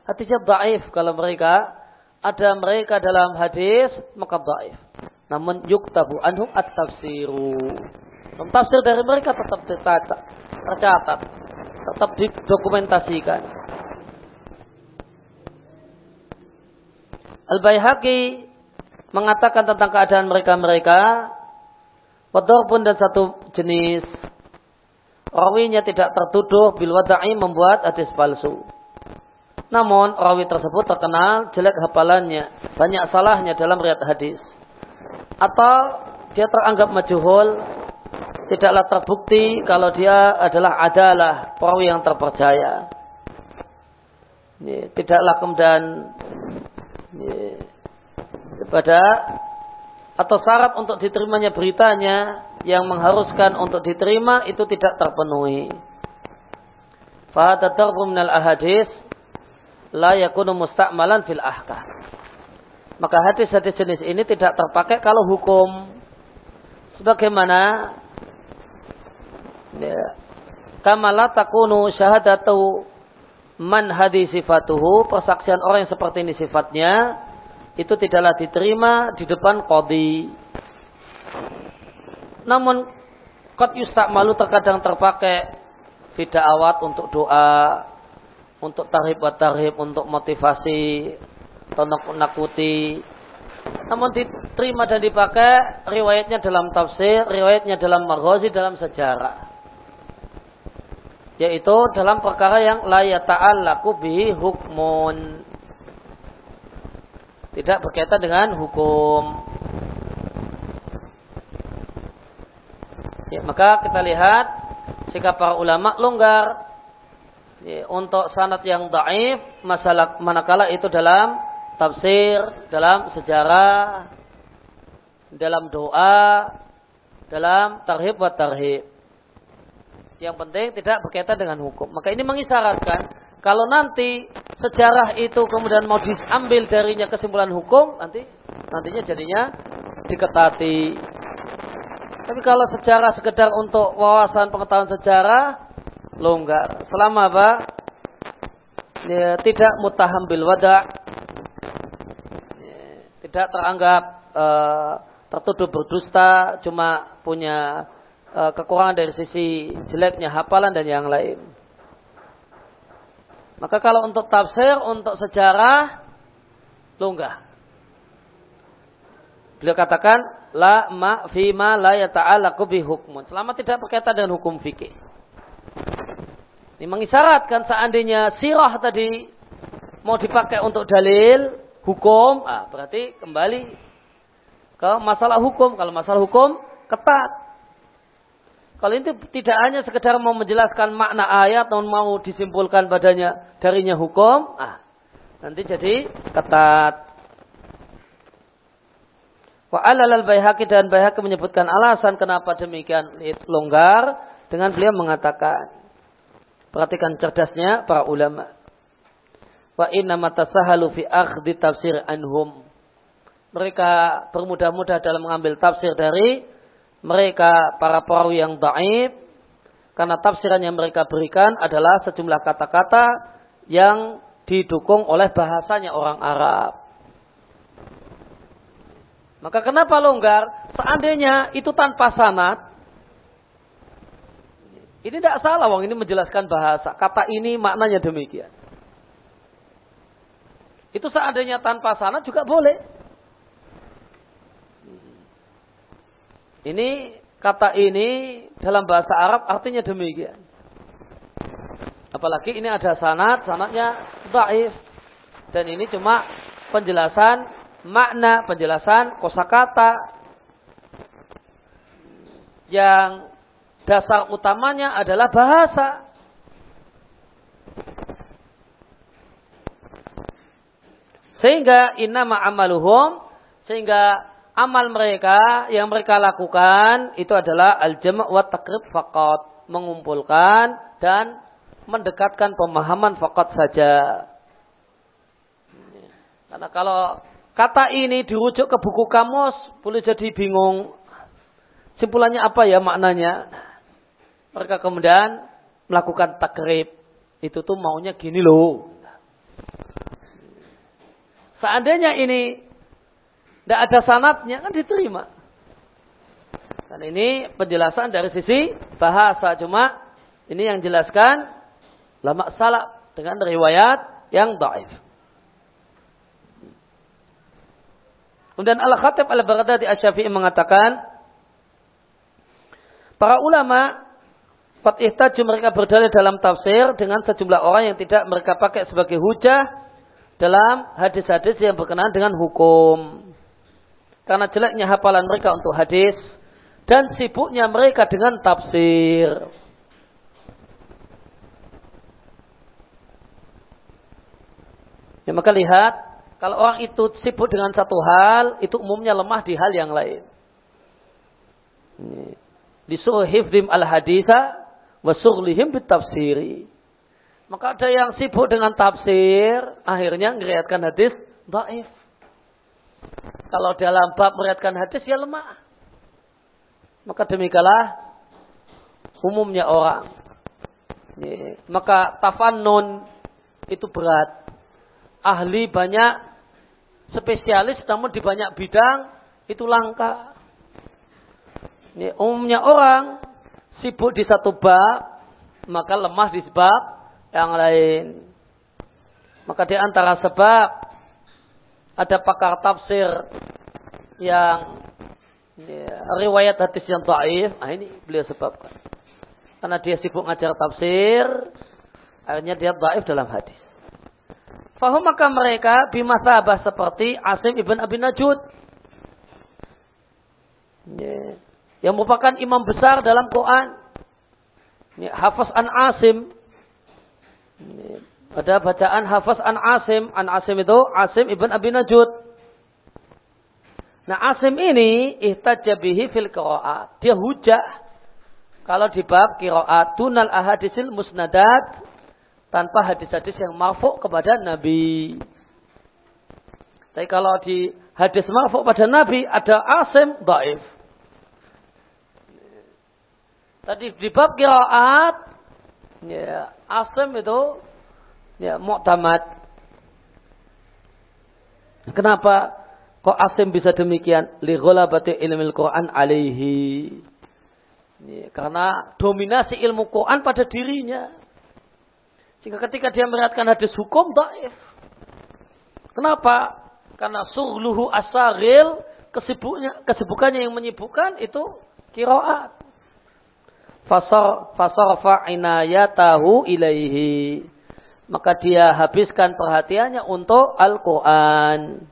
Hadisnya daif kalau mereka ada mereka dalam hadis maka daif. Namun yuktabu anhum at-tafsiru. Tafsir dari mereka tetap tercatat, tetap didokumentasikan. Al-Baihaqi mengatakan tentang keadaan mereka-mereka Wador pun dan satu jenis Rawinya tidak tertuduh bil wada'i membuat hadis palsu. Namun rawi tersebut terkenal jelek hafalannya, banyak salahnya dalam riat hadis. Atau dia teranggap majuhul, tidaklah terbukti kalau dia adalah adalah perawi yang terpercaya. Tidaklah kemudian kepada atau syarat untuk diterimanya beritanya yang mengharuskan untuk diterima itu tidak terpenuhi. Fahada darbu minal ahadis la yakunu musta'malan fil ahkam. Maka hadis-hadis jenis ini tidak terpakai kalau hukum sebagaimana ya, kamala takunu syahadatu man hadis sifatuhu, persaksian orang yang seperti ini sifatnya, itu tidaklah diterima di depan kodi. Namun, kot yustak malu terkadang terpakai tidak awat untuk doa, untuk tarhib wa tarhib, untuk motivasi, atau nakuti. Namun diterima dan dipakai riwayatnya dalam tafsir, riwayatnya dalam maghazi, dalam sejarah yaitu dalam perkara yang la yata'allaku bihi hukmun tidak berkaitan dengan hukum. Ya, maka kita lihat sikap para ulama longgar. Ya, untuk sanat yang daif masalah manakala itu dalam tafsir dalam sejarah dalam doa dalam tarhib wa tarhib. Yang penting tidak berkaitan dengan hukum. Maka ini mengisyaratkan kalau nanti sejarah itu kemudian mau diambil darinya kesimpulan hukum, nanti nantinya jadinya diketati. Tapi kalau sejarah sekedar untuk wawasan pengetahuan sejarah, longgar. Selama apa? Ya, tidak mutahambil wada, ya, tidak teranggap uh, tertuduh berdusta, cuma punya Eh, kekurangan dari sisi jeleknya hafalan dan yang lain. Maka kalau untuk tafsir, untuk sejarah, lunggah. Beliau katakan, la ma fi ma la yata'alaku bi hukmun. Selama tidak berkaitan dengan hukum fikih. Ini mengisyaratkan seandainya sirah tadi mau dipakai untuk dalil hukum, ah, berarti kembali ke masalah hukum. Kalau masalah hukum, ketat. Kalau itu tidak hanya sekedar mau menjelaskan makna ayat, namun mau disimpulkan padanya darinya hukum, ah, nanti jadi ketat. Wa alal Baihaqi dan Baihaqi menyebutkan alasan kenapa demikian longgar dengan beliau mengatakan perhatikan cerdasnya para ulama. Wa inna matasahalu fi akhdi tafsir anhum. Mereka bermudah-mudah dalam mengambil tafsir dari mereka para perawi yang daib karena tafsiran yang mereka berikan adalah sejumlah kata-kata yang didukung oleh bahasanya orang Arab. Maka kenapa longgar? Seandainya itu tanpa sanat, ini tidak salah, wong ini menjelaskan bahasa. Kata ini maknanya demikian. Itu seandainya tanpa sanat juga boleh. Ini kata ini dalam bahasa Arab artinya demikian. Apalagi ini ada sanat, sanatnya daif. Dan ini cuma penjelasan makna, penjelasan kosakata yang dasar utamanya adalah bahasa. Sehingga innama amaluhum sehingga amal mereka yang mereka lakukan itu adalah al-jama' wa takrib faqat, mengumpulkan dan mendekatkan pemahaman faqat saja. Karena kalau kata ini dirujuk ke buku kamus, boleh jadi bingung. Simpulannya apa ya maknanya? Mereka kemudian melakukan takrib. Itu tuh maunya gini loh. Seandainya ini tidak ada sanatnya kan diterima. Dan ini penjelasan dari sisi bahasa. Cuma ini yang jelaskan lama salah dengan riwayat yang daif. Kemudian Al-Khatib Al-Baghdadi Asyafi'i mengatakan, para ulama Fat ihtaju mereka berdalil dalam tafsir dengan sejumlah orang yang tidak mereka pakai sebagai hujah dalam hadis-hadis yang berkenaan dengan hukum. Karena jeleknya hafalan mereka untuk hadis dan sibuknya mereka dengan tafsir. Ya, maka lihat, kalau orang itu sibuk dengan satu hal, itu umumnya lemah di hal yang lain. Disuruh hifdim al-haditha, wasurlihim bitafsiri. Maka ada yang sibuk dengan tafsir, akhirnya ngeriatkan hadis daif. Kalau dalam bab meriatkan hadis ya lemah. Maka demikianlah umumnya orang. Maka tafannun itu berat. Ahli banyak, spesialis namun di banyak bidang itu langka. Ini umumnya orang sibuk di satu bab, maka lemah di sebab yang lain. Maka di antara sebab ada pakar tafsir yang ya, riwayat hadis yang taif, nah ini beliau sebabkan. Karena dia sibuk ngajar tafsir, akhirnya dia taif dalam hadis. Fahum maka mereka bimasabah seperti Asim ibn Abi Najud. Yeah yang merupakan imam besar dalam Quran. Ini Hafaz an Asim. Ini, ada bacaan Hafaz an Asim. An Asim itu Asim ibn Abi Najud. Nah Asim ini ihtajabihi fil qiraat. Dia hujah. Kalau di bab qiraat tunal ahadisil musnadat tanpa hadis-hadis yang marfu kepada Nabi. Tapi kalau di hadis marfu pada Nabi ada Asim daif. Tadi di bab kiraat, ya, Asim itu ya mu'tamad. Kenapa kok Asim bisa demikian? Li ghalabati ilmu Quran alaihi. Ya, karena dominasi ilmu Quran pada dirinya. Sehingga ketika dia meriatkan hadis hukum daif. Kenapa? Karena surluhu asaril kesibuknya, kesibukannya yang menyibukkan itu kiroat fasar fasarfa inayatahu ilaihi maka dia habiskan perhatiannya untuk Al-Qur'an.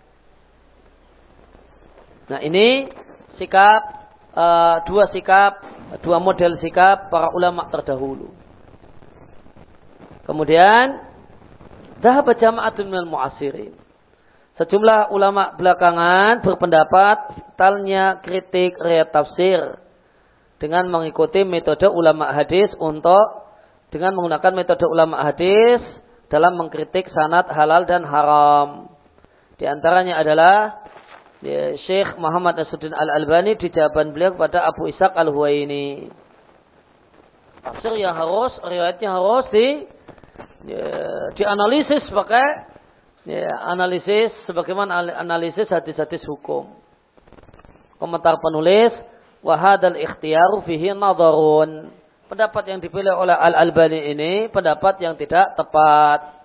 Nah, ini sikap uh, dua sikap, dua model sikap para ulama terdahulu. Kemudian dhahaba jama'atun minal mu'asirin. Sejumlah ulama belakangan berpendapat vitalnya kritik riwayat tafsir dengan mengikuti metode ulama hadis untuk dengan menggunakan metode ulama hadis dalam mengkritik sanad halal dan haram. Di antaranya adalah ya, Syekh Muhammad Nasruddin Al-Albani di jawaban beliau kepada Abu Ishaq Al-Huwaini. Tafsir yang harus, riwayatnya harus di ya, dianalisis pakai ya, analisis sebagaimana analisis hadis-hadis hukum. Komentar penulis, wahadal ikhtiyaru fihi nadharun. Pendapat yang dipilih oleh Al-Albani ini pendapat yang tidak tepat.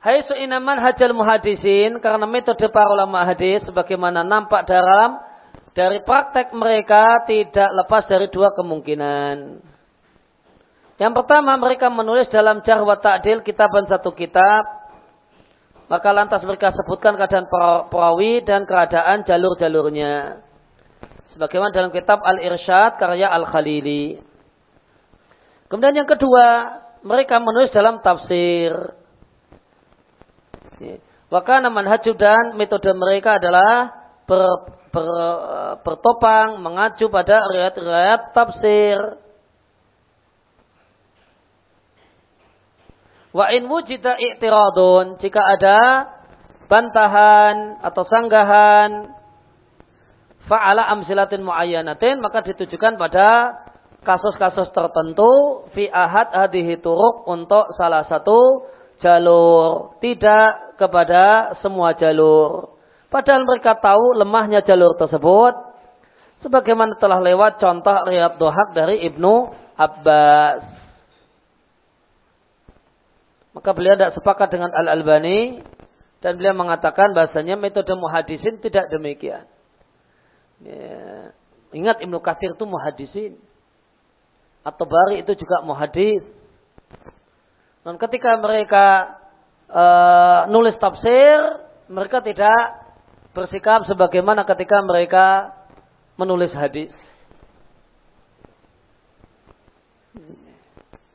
Hai su'inaman hajal muhadisin karena metode para ulama hadis sebagaimana nampak dalam dari praktek mereka tidak lepas dari dua kemungkinan. Yang pertama mereka menulis dalam jarh wa ta'dil kitaban satu kitab maka lantas mereka sebutkan keadaan perawi dan keadaan jalur-jalurnya. Sebagaimana dalam kitab Al-Irsyad karya Al-Khalili. Kemudian yang kedua, mereka menulis dalam tafsir. Wakana manhaju dan metode mereka adalah ber, ber, bertopang mengacu pada riwayat-riwayat tafsir. Wa in wujida i'tiradun jika ada bantahan atau sanggahan fa'ala amsilatin muayyanatin maka ditujukan pada kasus-kasus tertentu fi ahad hadihi turuk untuk salah satu jalur, tidak kepada semua jalur. Padahal mereka tahu lemahnya jalur tersebut. Sebagaimana telah lewat contoh Riyad Dohak dari Ibnu Abbas. Maka beliau tidak sepakat dengan Al-Albani. Dan beliau mengatakan bahasanya metode muhadisin tidak demikian. Ya. Ingat Ibnu Kathir itu muhadisin. Atau Bari itu juga muhadis. Dan ketika mereka e, nulis tafsir, mereka tidak bersikap sebagaimana ketika mereka menulis hadis.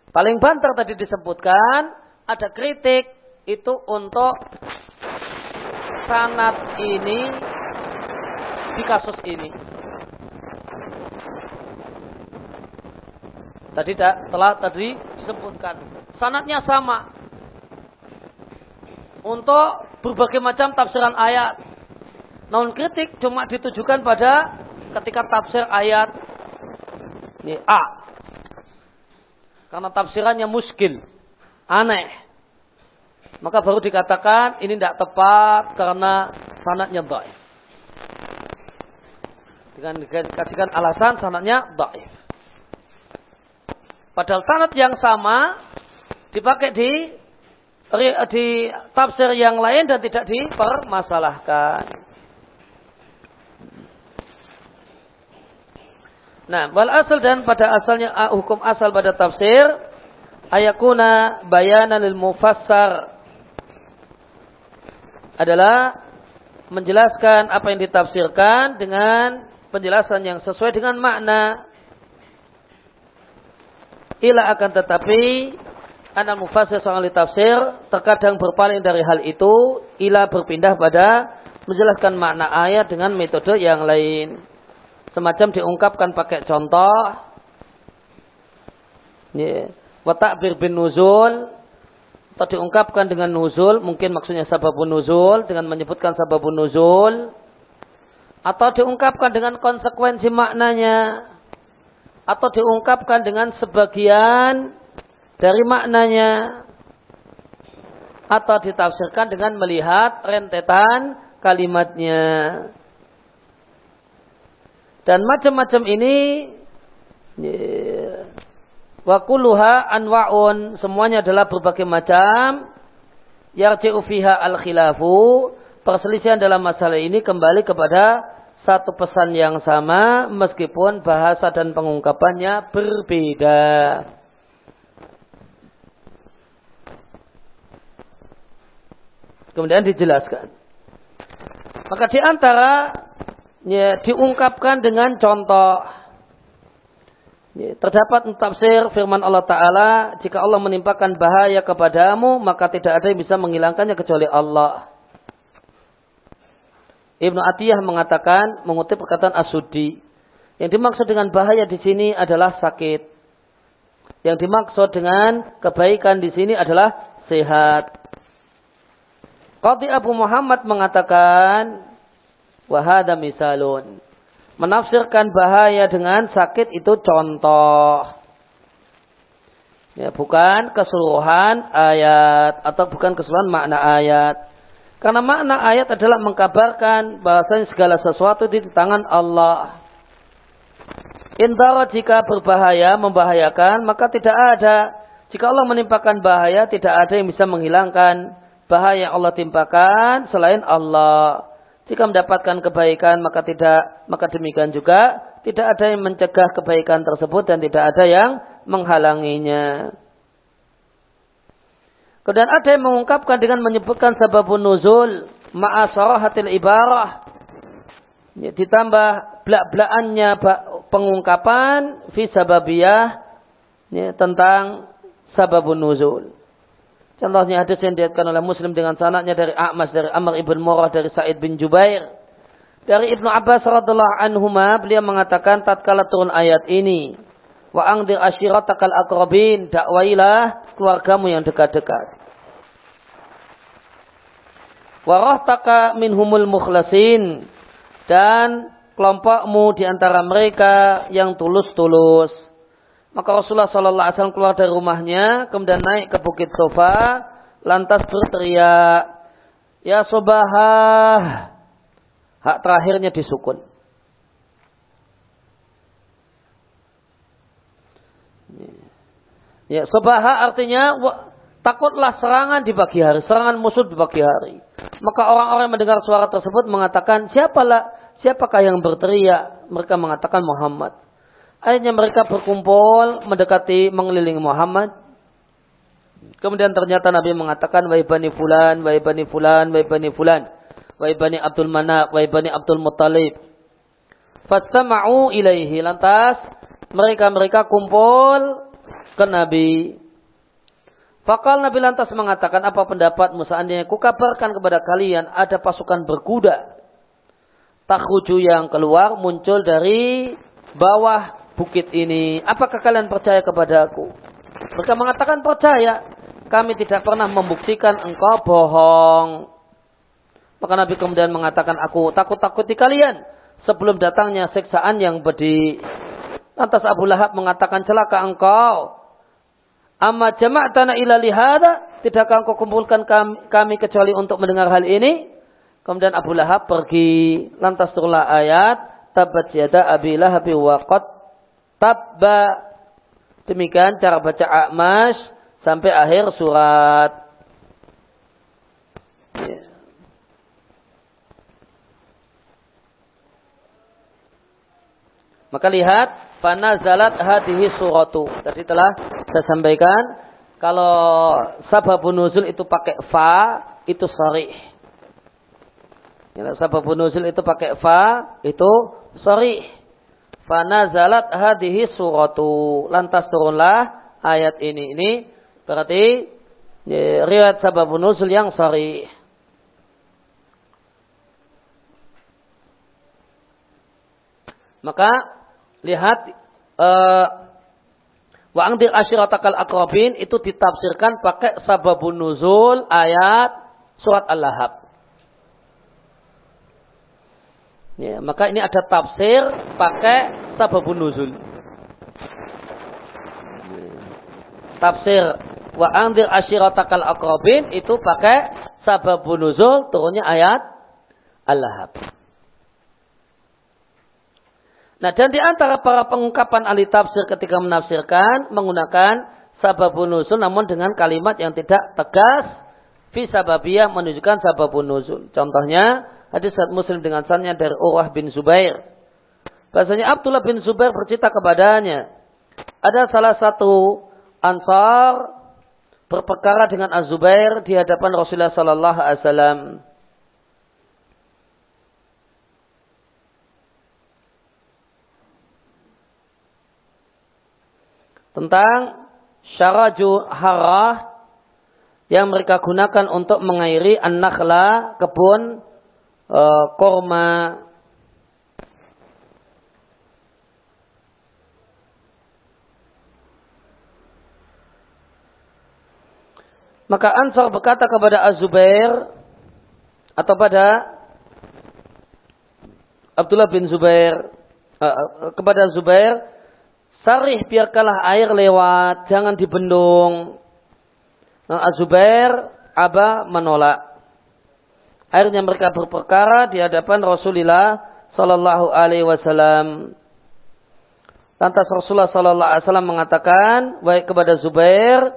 Paling banter tadi disebutkan ada kritik itu untuk sanat ini di kasus ini. Tadi telah tadi disebutkan sanatnya sama. Untuk berbagai macam tafsiran ayat. Non kritik cuma ditujukan pada ketika tafsir ayat ini A. Karena tafsirannya muskil, aneh. Maka baru dikatakan ini tidak tepat karena sanatnya baik. Dengan dikasihkan alasan sanatnya baik. Padahal sanat yang sama dipakai di di tafsir yang lain dan tidak dipermasalahkan. Nah, wal asal dan pada asalnya hukum asal pada tafsir ayakuna bayanan lil mufassar adalah menjelaskan apa yang ditafsirkan dengan penjelasan yang sesuai dengan makna. Ila akan tetapi Anak mufassir soal tafsir terkadang berpaling dari hal itu ila berpindah pada menjelaskan makna ayat dengan metode yang lain. Semacam diungkapkan pakai contoh. Yeah. Watakbir bin nuzul. Atau diungkapkan dengan nuzul, mungkin maksudnya sababun nuzul dengan menyebutkan sababun nuzul. Atau diungkapkan dengan konsekuensi maknanya. Atau diungkapkan dengan sebagian dari maknanya. Atau ditafsirkan dengan melihat rentetan kalimatnya. Dan macam-macam ini wakuluha anwa'un semuanya adalah berbagai macam yarji'u fiha al-khilafu perselisihan dalam masalah ini kembali kepada satu pesan yang sama meskipun bahasa dan pengungkapannya berbeda. Kemudian dijelaskan. Maka di antara ya, diungkapkan dengan contoh. Ya, terdapat tafsir firman Allah Ta'ala, jika Allah menimpakan bahaya kepadamu, maka tidak ada yang bisa menghilangkannya kecuali Allah. Ibnu Atiyah mengatakan, mengutip perkataan Asudi, yang dimaksud dengan bahaya di sini adalah sakit. Yang dimaksud dengan kebaikan di sini adalah sehat. Qadi Abu Muhammad mengatakan, wahada misalun. Menafsirkan bahaya dengan sakit itu contoh. Ya, bukan keseluruhan ayat atau bukan keseluruhan makna ayat. Karena makna ayat adalah mengkabarkan bahasanya segala sesuatu di tangan Allah. Intara jika berbahaya, membahayakan, maka tidak ada. Jika Allah menimpakan bahaya, tidak ada yang bisa menghilangkan bahaya yang Allah timpakan selain Allah. Jika mendapatkan kebaikan maka tidak maka demikian juga tidak ada yang mencegah kebaikan tersebut dan tidak ada yang menghalanginya. Kemudian ada yang mengungkapkan dengan menyebutkan sababun nuzul ma'asarahatil ibarah. Ya, ditambah belak-belakannya pengungkapan fi sababiyah ya, tentang sababun nuzul. Contohnya hadis yang diatkan oleh Muslim dengan sanaknya dari A'mas dari Amr ibn Murrah dari Sa'id bin Jubair. Dari Ibnu Abbas radhiallahu anhuma beliau mengatakan tatkala turun ayat ini wa angdir ashiratakal akrabin dakwailah keluargamu yang dekat-dekat. Warahtaka minhumul mukhlasin dan kelompokmu di antara mereka yang tulus-tulus. Maka Rasulullah Sallallahu Alaihi Wasallam keluar dari rumahnya, kemudian naik ke bukit sofa, lantas berteriak, Ya sobahah. Hak terakhirnya disukun. Ya, sobaha artinya takutlah serangan di pagi hari, serangan musuh di pagi hari. Maka orang-orang mendengar suara tersebut mengatakan, siapalah, siapakah yang berteriak? Mereka mengatakan Muhammad. Akhirnya mereka berkumpul mendekati mengelilingi Muhammad. Kemudian ternyata Nabi mengatakan wahai bani fulan, wahai bani fulan, wahai bani fulan, wahai bani Abdul Manaf, wahai bani Abdul Muttalib. Fastama'u ilaihi lantas mereka-mereka kumpul ke Nabi. Fakal Nabi lantas mengatakan apa pendapatmu seandainya kukabarkan kepada kalian ada pasukan berkuda. Takhuju yang keluar muncul dari bawah bukit ini. Apakah kalian percaya kepada aku? Mereka mengatakan percaya. Kami tidak pernah membuktikan engkau bohong. Maka Nabi kemudian mengatakan aku takut-takuti kalian. Sebelum datangnya seksaan yang bedi. Lantas Abu Lahab mengatakan celaka engkau. Amma jama'tana ila lihada. Tidakkah engkau kumpulkan kami, kami kecuali untuk mendengar hal ini? Kemudian Abu Lahab pergi. Lantas turunlah ayat. Tabat yada abi lahabi waqat tabba. Demikian cara baca A'mash sampai akhir surat. Ya. Maka lihat zalat hadihi suratu. Tadi telah saya sampaikan kalau sababun nuzul itu pakai fa itu sorry. Ya, sababun nuzul itu pakai fa itu sorry. Fanazalat hadihi suratu. Lantas turunlah ayat ini. Ini berarti ya, riwayat sababun nuzul yang sahih. Maka lihat uh, wa angdir asyiratakal akrabin itu ditafsirkan pakai sababun nuzul ayat surat Al-Lahab. Ya, maka ini ada tafsir pakai sababun nuzul. Tafsir wa anzir asyiratakal aqrabin itu pakai sababun nuzul turunnya ayat Al-Lahab. Nah, dan di antara para pengungkapan ahli tafsir ketika menafsirkan menggunakan sababun nuzul namun dengan kalimat yang tidak tegas fi sababiyah menunjukkan sababun nuzul. Contohnya Hadis saat Muslim dengan sanya dari Urwah bin Zubair. Bahasanya Abdullah bin Zubair bercita kepadanya. Ada salah satu ansar berperkara dengan Az-Zubair di hadapan Rasulullah Sallallahu Alaihi Wasallam. Tentang syaraju harah yang mereka gunakan untuk mengairi an-nakhla kebun e, korma Maka Ansar berkata kepada Az-Zubair atau pada Abdullah bin Zubair uh, kepada Zubair, sarih biarkanlah air lewat, jangan dibendung. Nah, Az-Zubair Aba menolak. Akhirnya mereka berperkara di hadapan Rasulullah Sallallahu Alaihi Wasallam. Lantas Rasulullah Sallallahu Alaihi Wasallam mengatakan, baik kepada Zubair,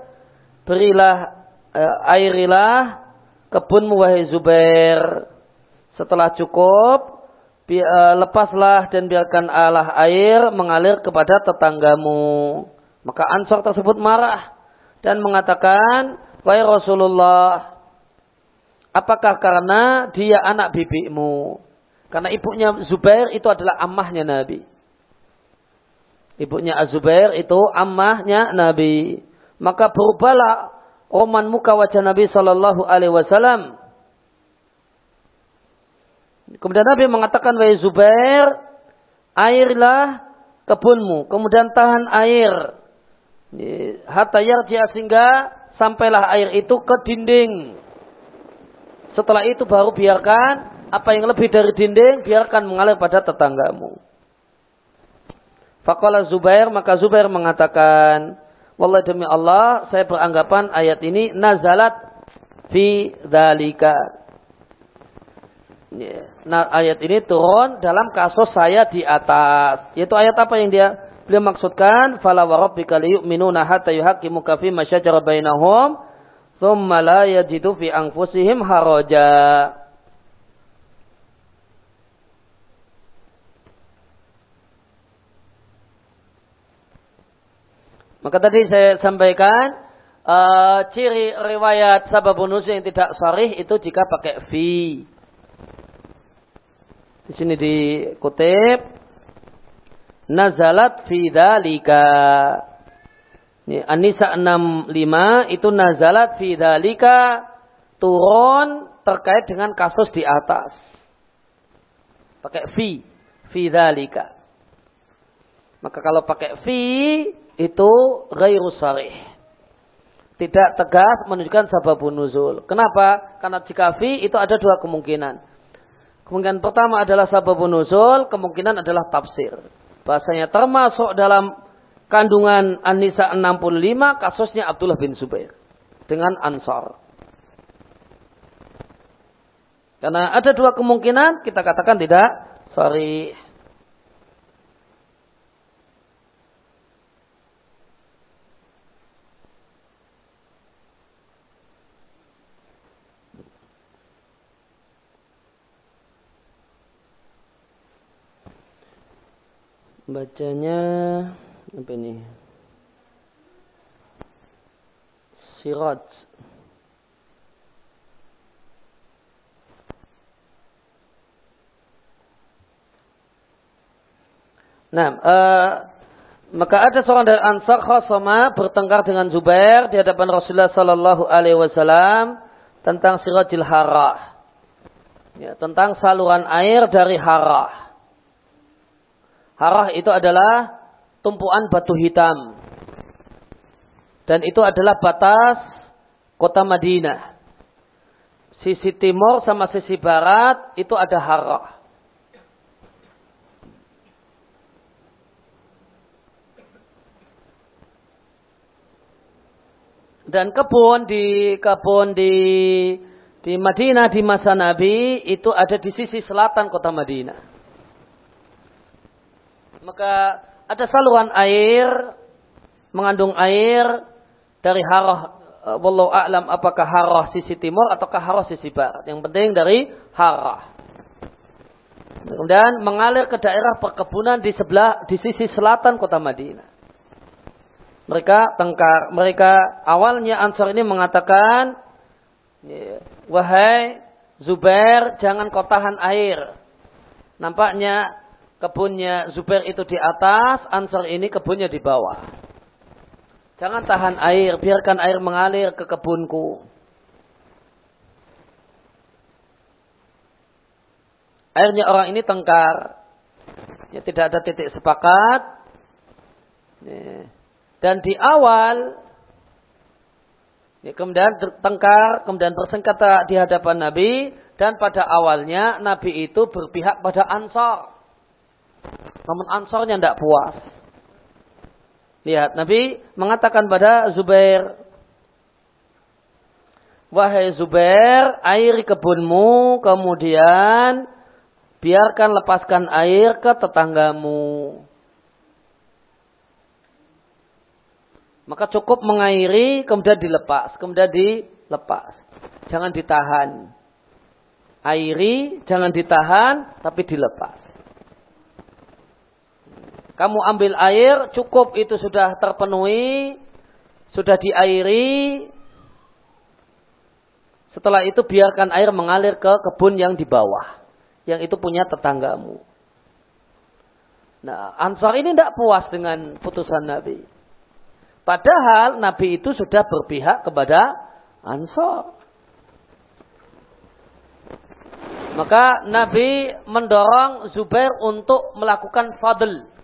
berilah uh, airilah kebunmu wahai Zubair. Setelah cukup, uh, lepaslah dan biarkan Allah air mengalir kepada tetanggamu. Maka Ansor tersebut marah dan mengatakan, wahai Rasulullah, apakah karena dia anak bibimu? Karena ibunya Zubair itu adalah ammahnya Nabi. Ibunya Azubair itu ammahnya Nabi. Maka berubahlah oman muka wajah Nabi Shallallahu Alaihi Wasallam. Kemudian Nabi mengatakan wahai Zubair, airlah kebunmu, kemudian tahan air. Hatta yarja sehingga sampailah air itu ke dinding. Setelah itu baru biarkan apa yang lebih dari dinding biarkan mengalir pada tetanggamu. Fakallah Zubair maka Zubair mengatakan, Wallah demi Allah, saya beranggapan ayat ini nazalat fi dalika. Nah, ayat ini turun dalam kasus saya di atas. Yaitu ayat apa yang dia beliau maksudkan? Fala wa rabbika liyu'minuna hatta yuhaqqimuka fi bainahum thumma la yajidu fi anfusihim haraja. Maka tadi saya sampaikan uh, ciri riwayat sababun nuzul yang tidak sharih itu jika pakai fi. Di sini dikutip nazalat fi dalika. Ini An-Nisa 65 itu nazalat fi dalika turun terkait dengan kasus di atas. Pakai fi, fi dalika. Maka kalau pakai fi itu ghairu sarih. Tidak tegas menunjukkan sababun nuzul. Kenapa? Karena jika fi itu ada dua kemungkinan. Kemungkinan pertama adalah sababun nuzul, kemungkinan adalah tafsir. Bahasanya termasuk dalam kandungan An-Nisa 65 kasusnya Abdullah bin Zubair dengan Ansar. Karena ada dua kemungkinan kita katakan tidak sorry bacanya apa ini? Sirat. Nah, uh, maka ada seorang dari Ansar Khasama bertengkar dengan Zubair di hadapan Rasulullah Sallallahu Alaihi Wasallam tentang sirajil harah, ya, tentang saluran air dari harah. Harah itu adalah tumpuan batu hitam. Dan itu adalah batas kota Madinah. Sisi timur sama sisi barat itu ada harah. Dan kebun di kebun di di Madinah di masa Nabi itu ada di sisi selatan kota Madinah. Maka ada saluran air mengandung air dari harah eh, wallahu a'lam apakah harah sisi timur ataukah harah sisi barat. Yang penting dari harah. Kemudian mengalir ke daerah perkebunan di sebelah di sisi selatan kota Madinah. Mereka tengkar, mereka awalnya Ansar ini mengatakan, wahai Zubair, jangan kotahan air. Nampaknya kebunnya Zubair itu di atas, Ansar ini kebunnya di bawah. Jangan tahan air, biarkan air mengalir ke kebunku. Airnya orang ini tengkar. Ya, tidak ada titik sepakat. Ya. Dan di awal, ya, kemudian tengkar, kemudian bersengketa di hadapan Nabi. Dan pada awalnya Nabi itu berpihak pada Ansar. Namun Ansarnya tidak puas. Lihat, Nabi mengatakan pada Zubair, Wahai Zubair, air kebunmu, kemudian biarkan lepaskan air ke tetanggamu. Maka cukup mengairi, kemudian dilepas, kemudian dilepas. Jangan ditahan. Airi, jangan ditahan, tapi dilepas. Kamu ambil air, cukup itu sudah terpenuhi, sudah diairi. Setelah itu biarkan air mengalir ke kebun yang di bawah. Yang itu punya tetanggamu. Nah, Ansar ini tidak puas dengan putusan Nabi. Padahal Nabi itu sudah berpihak kepada Ansar. Maka Nabi mendorong Zubair untuk melakukan fadl.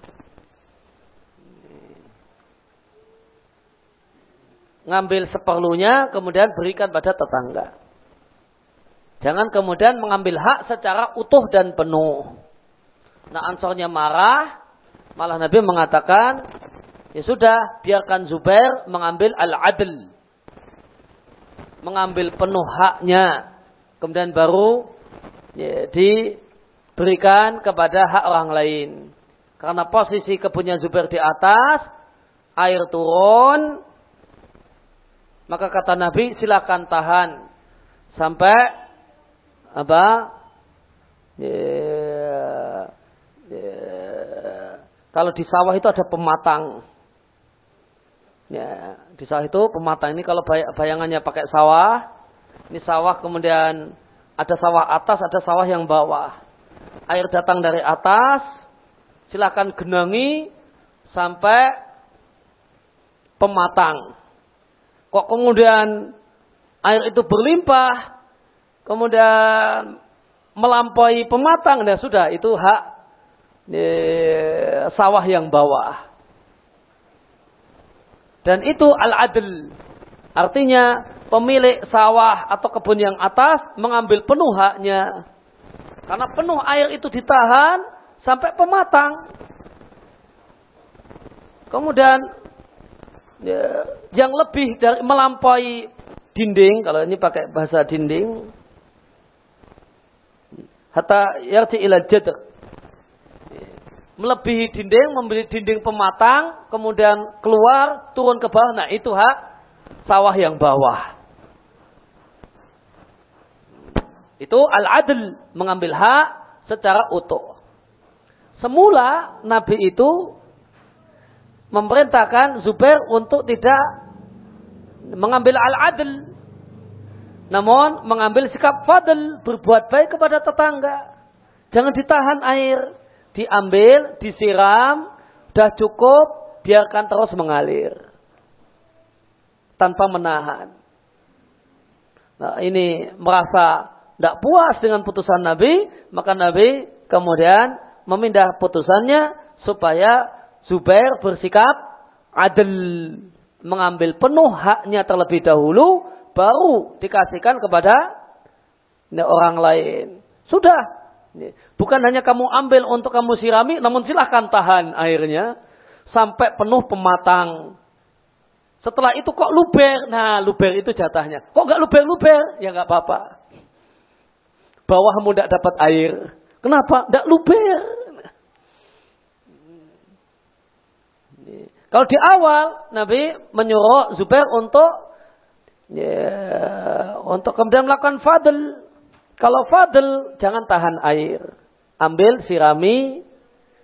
Ngambil seperlunya kemudian berikan pada tetangga. Jangan kemudian mengambil hak secara utuh dan penuh. Nah ansornya marah, malah Nabi mengatakan, ya sudah biarkan Zubair mengambil al-adl. Mengambil penuh haknya. Kemudian baru ya, diberikan kepada hak orang lain. Karena posisi kebunnya Zubair di atas, air turun, maka kata Nabi silakan tahan sampai apa? Ya, ya, kalau di sawah itu ada pematang. Ya, di sawah itu pematang ini kalau bayangannya pakai sawah, ini sawah kemudian ada sawah atas, ada sawah yang bawah. Air datang dari atas, silakan genangi sampai pematang. Kok kemudian air itu berlimpah, kemudian melampaui pematang, dan sudah itu hak e, sawah yang bawah. Dan itu al-adl. Artinya pemilik sawah atau kebun yang atas mengambil penuh haknya. Karena penuh air itu ditahan sampai pematang. Kemudian ya, yang lebih dari melampaui dinding kalau ini pakai bahasa dinding. Hatta yarji ila jadr. Melebihi dinding memberi dinding pematang kemudian keluar turun ke bawah. Nah itu hak sawah yang bawah. Itu al-adl mengambil hak secara utuh. Semula nabi itu memerintahkan Zubair untuk tidak mengambil al-adl. Namun mengambil sikap fadl, berbuat baik kepada tetangga. Jangan ditahan air, diambil, disiram, dah cukup, biarkan terus mengalir. Tanpa menahan. Nah ini merasa tidak puas dengan putusan Nabi, maka Nabi kemudian memindah putusannya supaya Zubair bersikap adil. Mengambil penuh haknya terlebih dahulu. Baru dikasihkan kepada orang lain. Sudah. Bukan hanya kamu ambil untuk kamu sirami. Namun silahkan tahan airnya. Sampai penuh pematang. Setelah itu kok luber. Nah luber itu jatahnya. Kok gak luber-luber? Ya gak apa-apa. Bawahmu tidak dapat air. Kenapa? Tidak luber. Kalau di awal Nabi menyuruh Zubair untuk ya, untuk kemudian melakukan fadl. Kalau fadl jangan tahan air. Ambil sirami,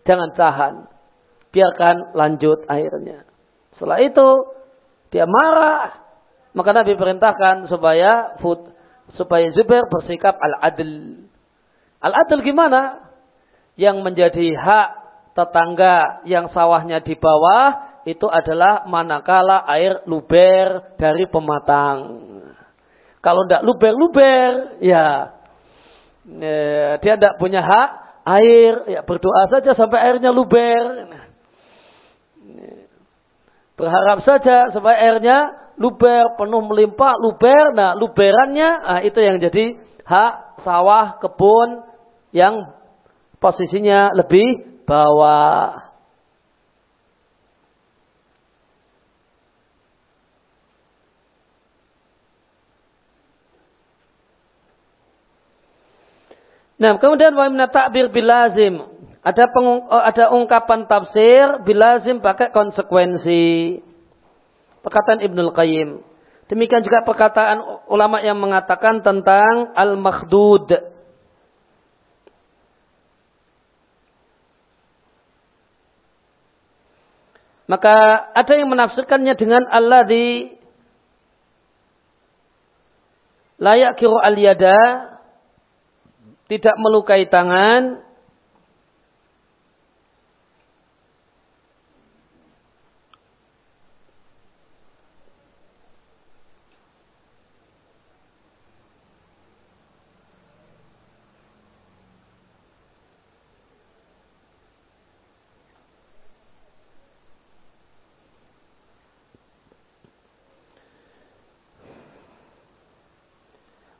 jangan tahan. Biarkan lanjut airnya. Setelah itu dia marah. Maka Nabi perintahkan supaya food, supaya Zubair bersikap al-adl. Al-adl gimana? Yang menjadi hak tetangga yang sawahnya di bawah itu adalah manakala air luber dari pematang. Kalau tidak luber-luber, ya, ya dia tidak punya hak air, ya berdoa saja sampai airnya luber. Berharap saja supaya airnya luber, penuh melimpah, luber. Nah, luberannya, nah, itu yang jadi hak sawah, kebun yang posisinya lebih bawah. Nah, kemudian wa minat ta'bir bilazim. Ada oh, ada ungkapan tafsir bilazim pakai konsekuensi. Perkataan Ibnul Qayyim. Demikian juga perkataan ulama yang mengatakan tentang al-makhdud. Maka ada yang menafsirkannya dengan Allah di layak kiru al-yada tidak melukai tangan,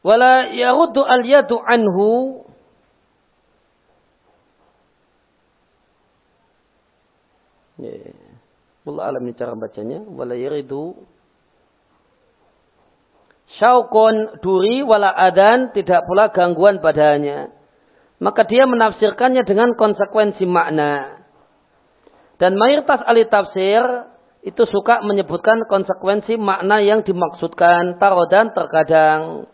wala yaruddu al yadu anhu. Ya. Allah alam ini cara bacanya. Wala yaridu syaukun duri wala adan tidak pula gangguan padanya maka dia menafsirkannya dengan konsekuensi makna. Dan mayoritas ahli tafsir itu suka menyebutkan konsekuensi makna yang dimaksudkan tarodan terkadang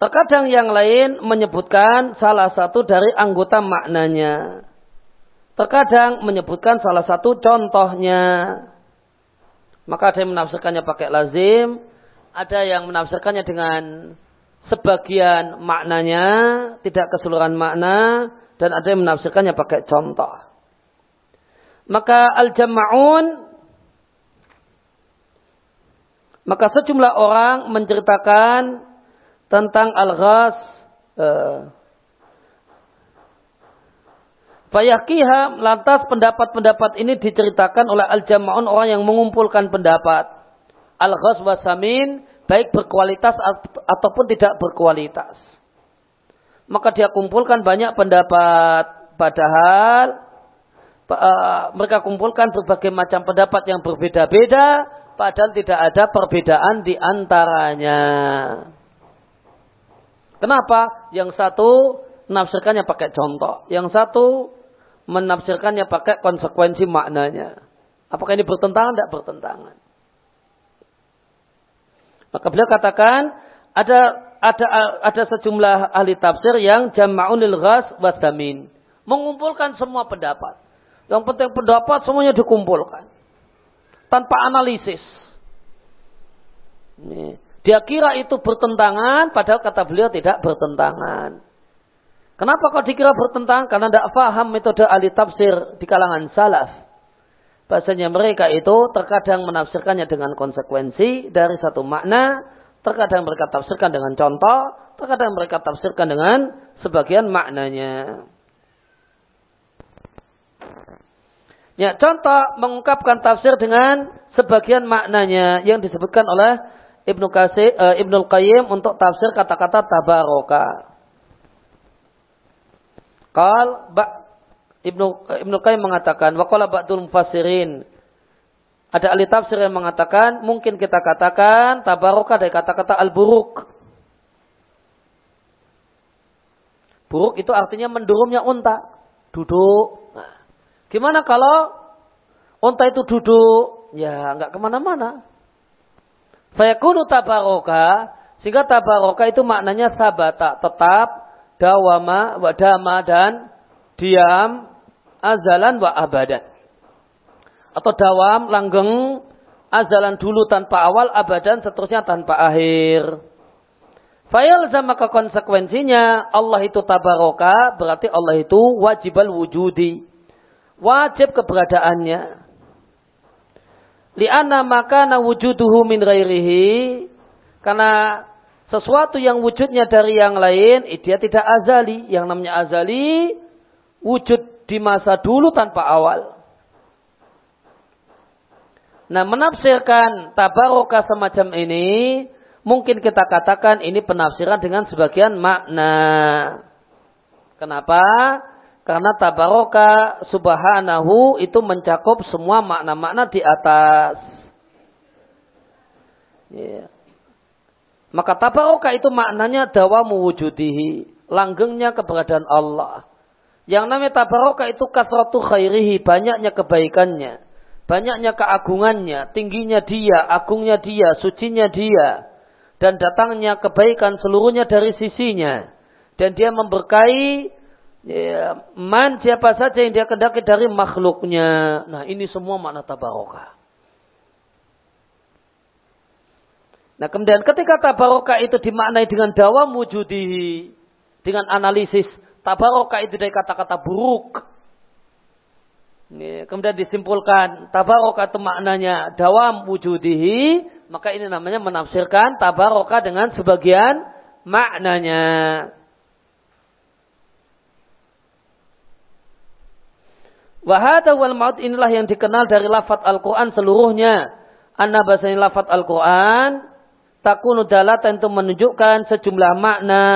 Terkadang yang lain menyebutkan salah satu dari anggota maknanya. Terkadang menyebutkan salah satu contohnya. Maka ada yang menafsirkannya pakai lazim, ada yang menafsirkannya dengan sebagian maknanya, tidak keseluruhan makna, dan ada yang menafsirkannya pakai contoh. Maka al-jama'un maka sejumlah orang menceritakan tentang al-ghas uh, Fayakiha lantas pendapat-pendapat ini diceritakan oleh al-jama'un orang yang mengumpulkan pendapat. Al-ghas wasamin baik berkualitas ataupun tidak berkualitas. Maka dia kumpulkan banyak pendapat padahal uh, mereka kumpulkan berbagai macam pendapat yang berbeda-beda padahal tidak ada perbedaan di antaranya. Kenapa? Yang satu menafsirkannya pakai contoh. Yang satu menafsirkannya pakai konsekuensi maknanya. Apakah ini bertentangan? Tidak bertentangan. Maka beliau katakan ada ada ada sejumlah ahli tafsir yang jama'unil ghas wasdamin. Mengumpulkan semua pendapat. Yang penting pendapat semuanya dikumpulkan. Tanpa analisis. Ini. Dia kira itu bertentangan, padahal kata beliau tidak bertentangan. Kenapa kok dikira bertentangan? Karena tidak faham metode ahli tafsir di kalangan salaf. Bahasanya mereka itu terkadang menafsirkannya dengan konsekuensi dari satu makna, terkadang mereka tafsirkan dengan contoh, terkadang mereka tafsirkan dengan sebagian maknanya. Ya, contoh mengungkapkan tafsir dengan sebagian maknanya yang disebutkan oleh Ibnu Kasir, uh, Ibnu Qayyim untuk tafsir kata-kata tabaroka. Kal ba, Ibnu Ibnu Qayyim mengatakan waqala ba'dul mufassirin ada ahli tafsir yang mengatakan mungkin kita katakan tabaroka dari kata-kata al-buruk. Buruk itu artinya mendurumnya unta, duduk. Nah, gimana kalau unta itu duduk? Ya nggak ke mana-mana. Fayakunu tabaroka, sehingga tabaroka itu maknanya sabata, tetap, dawama, wadama, dan diam, azalan wa abadan. Atau dawam, langgeng, azalan dulu tanpa awal, abadan, seterusnya tanpa akhir. Fayal sama konsekuensinya Allah itu tabaroka berarti Allah itu wajibal wujudi. Wajib keberadaannya. Li'anna makana wujuduhu min ghairihi. Karena sesuatu yang wujudnya dari yang lain, dia tidak azali. Yang namanya azali, wujud di masa dulu tanpa awal. Nah, menafsirkan tabarokah semacam ini, mungkin kita katakan ini penafsiran dengan sebagian makna. Kenapa? Karena tabaroka subhanahu itu mencakup semua makna-makna di atas. Yeah. Maka tabaroka itu maknanya dawamu wujudihi. Langgengnya keberadaan Allah. Yang namanya tabaroka itu kasratu khairihi. Banyaknya kebaikannya. Banyaknya keagungannya. Tingginya dia. Agungnya dia. Sucinya dia. Dan datangnya kebaikan seluruhnya dari sisinya. Dan dia memberkahi ya, man siapa saja yang dia kendaki dari makhluknya. Nah ini semua makna tabarokah. Nah kemudian ketika tabarokah itu dimaknai dengan dawa wujudihi. Dengan analisis tabarokah itu dari kata-kata buruk. Kemudian disimpulkan tabarokah itu maknanya dawam wujudihi. Maka ini namanya menafsirkan tabarokah dengan sebagian maknanya. Wahada wal maut inilah yang dikenal dari lafat Al-Quran seluruhnya. Anna bahasanya lafat Al-Quran. Takunu dalatan itu menunjukkan sejumlah makna.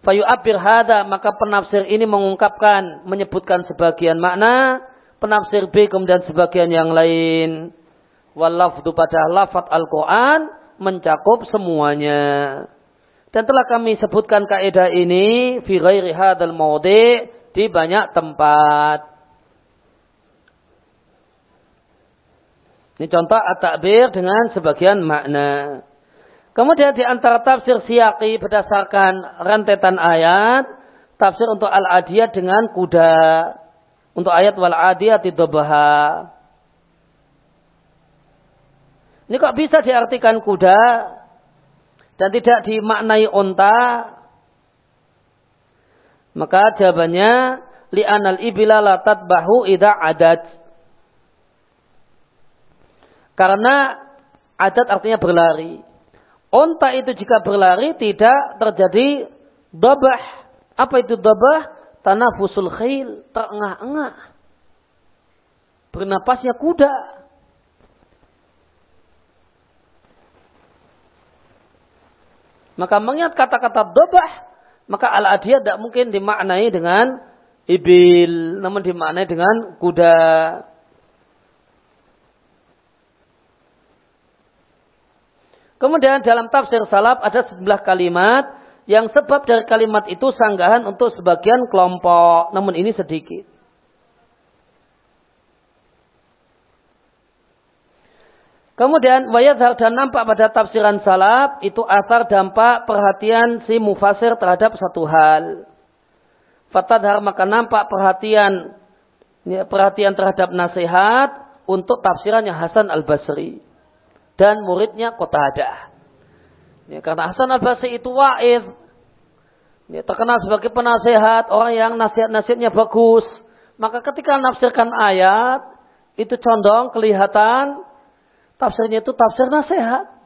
Fayu abir hada maka penafsir ini mengungkapkan menyebutkan sebagian makna, penafsir B kemudian sebagian yang lain. Walafdu pada lafat Al-Quran mencakup semuanya. Dan telah kami sebutkan kaidah ini fi ghairi hadal mawdi' di banyak tempat. Ini contoh at-takbir dengan sebagian makna. Kemudian di antara tafsir siyaki berdasarkan rentetan ayat, tafsir untuk al-adiyah dengan kuda. Untuk ayat wal adiyah tidobha. Ini kok bisa diartikan kuda dan tidak dimaknai onta maka jawabannya li'anal ibila la tatbahu idza adat. Karena adat artinya berlari. Onta itu jika berlari tidak terjadi dabah. Apa itu dabah? Tanafusul khil, terengah-engah. Bernapasnya kuda. Maka mengingat kata-kata dobah maka al-adiyah tidak mungkin dimaknai dengan ibil, namun dimaknai dengan kuda. Kemudian dalam tafsir salaf ada sebelah kalimat yang sebab dari kalimat itu sanggahan untuk sebagian kelompok, namun ini sedikit. Kemudian wayadhar dan nampak pada tafsiran salaf itu asar dampak perhatian si mufasir terhadap satu hal. Fatadhar maka nampak perhatian ya, perhatian terhadap nasihat untuk tafsirannya Hasan al Basri dan muridnya Qatadah. Ya, karena Hasan al Basri itu wa'id, ya, terkenal sebagai penasehat, orang yang nasihat-nasihatnya bagus. Maka ketika nafsirkan ayat, itu condong kelihatan Tafsirnya itu tafsir nasihat.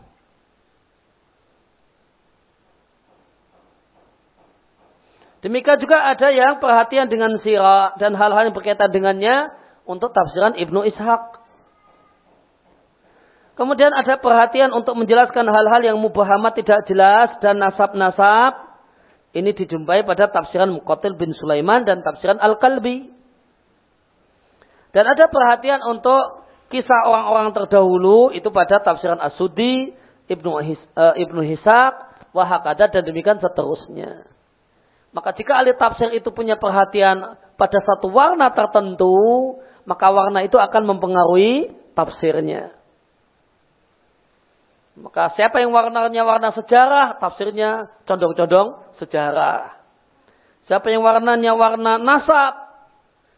Demikian juga ada yang perhatian dengan sirah dan hal-hal yang berkaitan dengannya untuk tafsiran Ibnu Ishaq. Kemudian ada perhatian untuk menjelaskan hal-hal yang mubahamat tidak jelas dan nasab-nasab. Ini dijumpai pada tafsiran Muqatil bin Sulaiman dan tafsiran Al-Kalbi. Dan ada perhatian untuk kisah orang-orang terdahulu itu pada tafsiran As-Sudi, Ibnu, His, uh, Ibnu Hisak, Wahakada dan demikian seterusnya. Maka jika ahli tafsir itu punya perhatian pada satu warna tertentu, maka warna itu akan mempengaruhi tafsirnya. Maka siapa yang warnanya warna sejarah, tafsirnya condong-condong sejarah. Siapa yang warnanya warna nasab,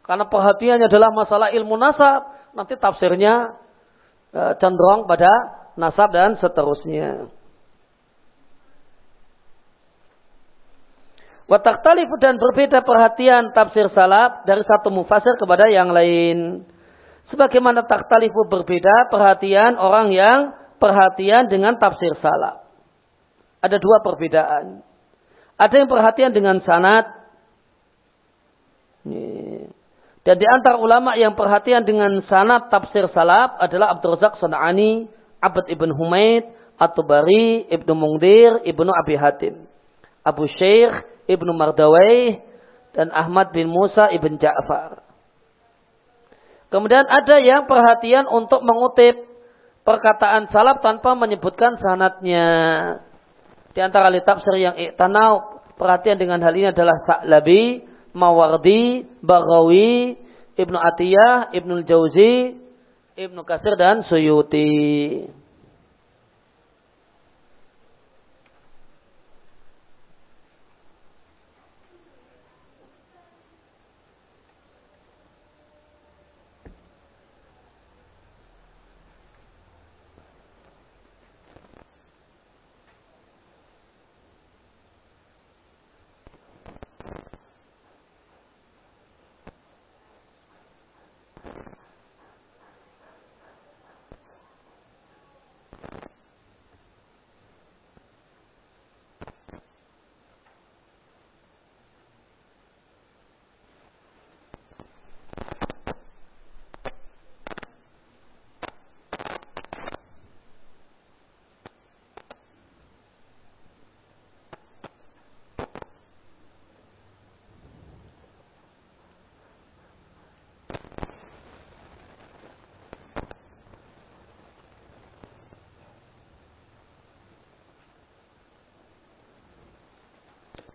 karena perhatiannya adalah masalah ilmu nasab, nanti tafsirnya e, cenderung pada nasab dan seterusnya. Wataktalif dan berbeda perhatian tafsir salaf dari satu mufasir kepada yang lain. Sebagaimana taktalifu berbeda perhatian orang yang perhatian dengan tafsir salaf. Ada dua perbedaan. Ada yang perhatian dengan sanat. Dan di antara ulama yang perhatian dengan sanat tafsir salaf adalah Abdul Razak Sana'ani, Abad Ibn Humaid, At-Tubari, Ibnu Mungdir, Ibnu Abi Hatim. Abu Syekh, Ibnu Mardawai, dan Ahmad bin Musa Ibn Ja'far. Kemudian ada yang perhatian untuk mengutip perkataan salaf tanpa menyebutkan sanatnya. Di antara tafsir yang iktanau perhatian dengan hal ini adalah Sa'labi, Mawardi, Bagawi, Ibnu Atiyah, Ibnu Jauzi, Ibnu Kasir dan Suyuti.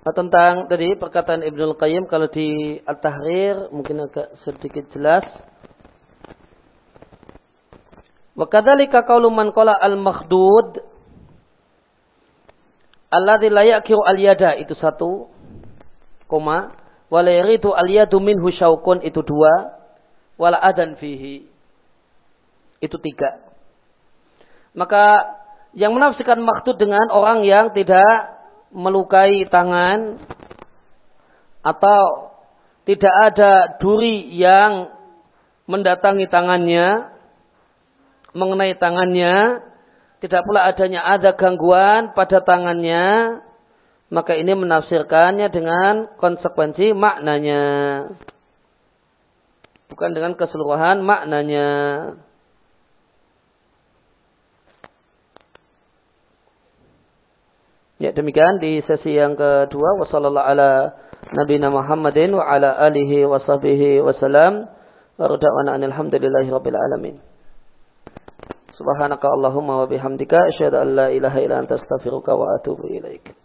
Tentang tadi perkataan Ibnu Qayyim kalau di At-Tahrir mungkin agak sedikit jelas. Wa kadzalika qaulu man qala al-makhdud alladzi la yakiru al-yada itu satu koma wala yaridu al-yadu minhu syaukun itu dua wala adan fihi itu tiga. Maka yang menafsirkan makhdud dengan orang yang tidak melukai tangan atau tidak ada duri yang mendatangi tangannya, mengenai tangannya, tidak pula adanya ada gangguan pada tangannya, maka ini menafsirkannya dengan konsekuensi maknanya. Bukan dengan keseluruhan maknanya. Ya demikian di sesi yang kedua wasallallahu ala nabiyina Muhammadin wa ala alihi wa sahbihi wa rabbil alamin. Subhanaka Allahumma wa bihamdika asyhadu an la ilaha illa anta astaghfiruka wa atubu ilaik.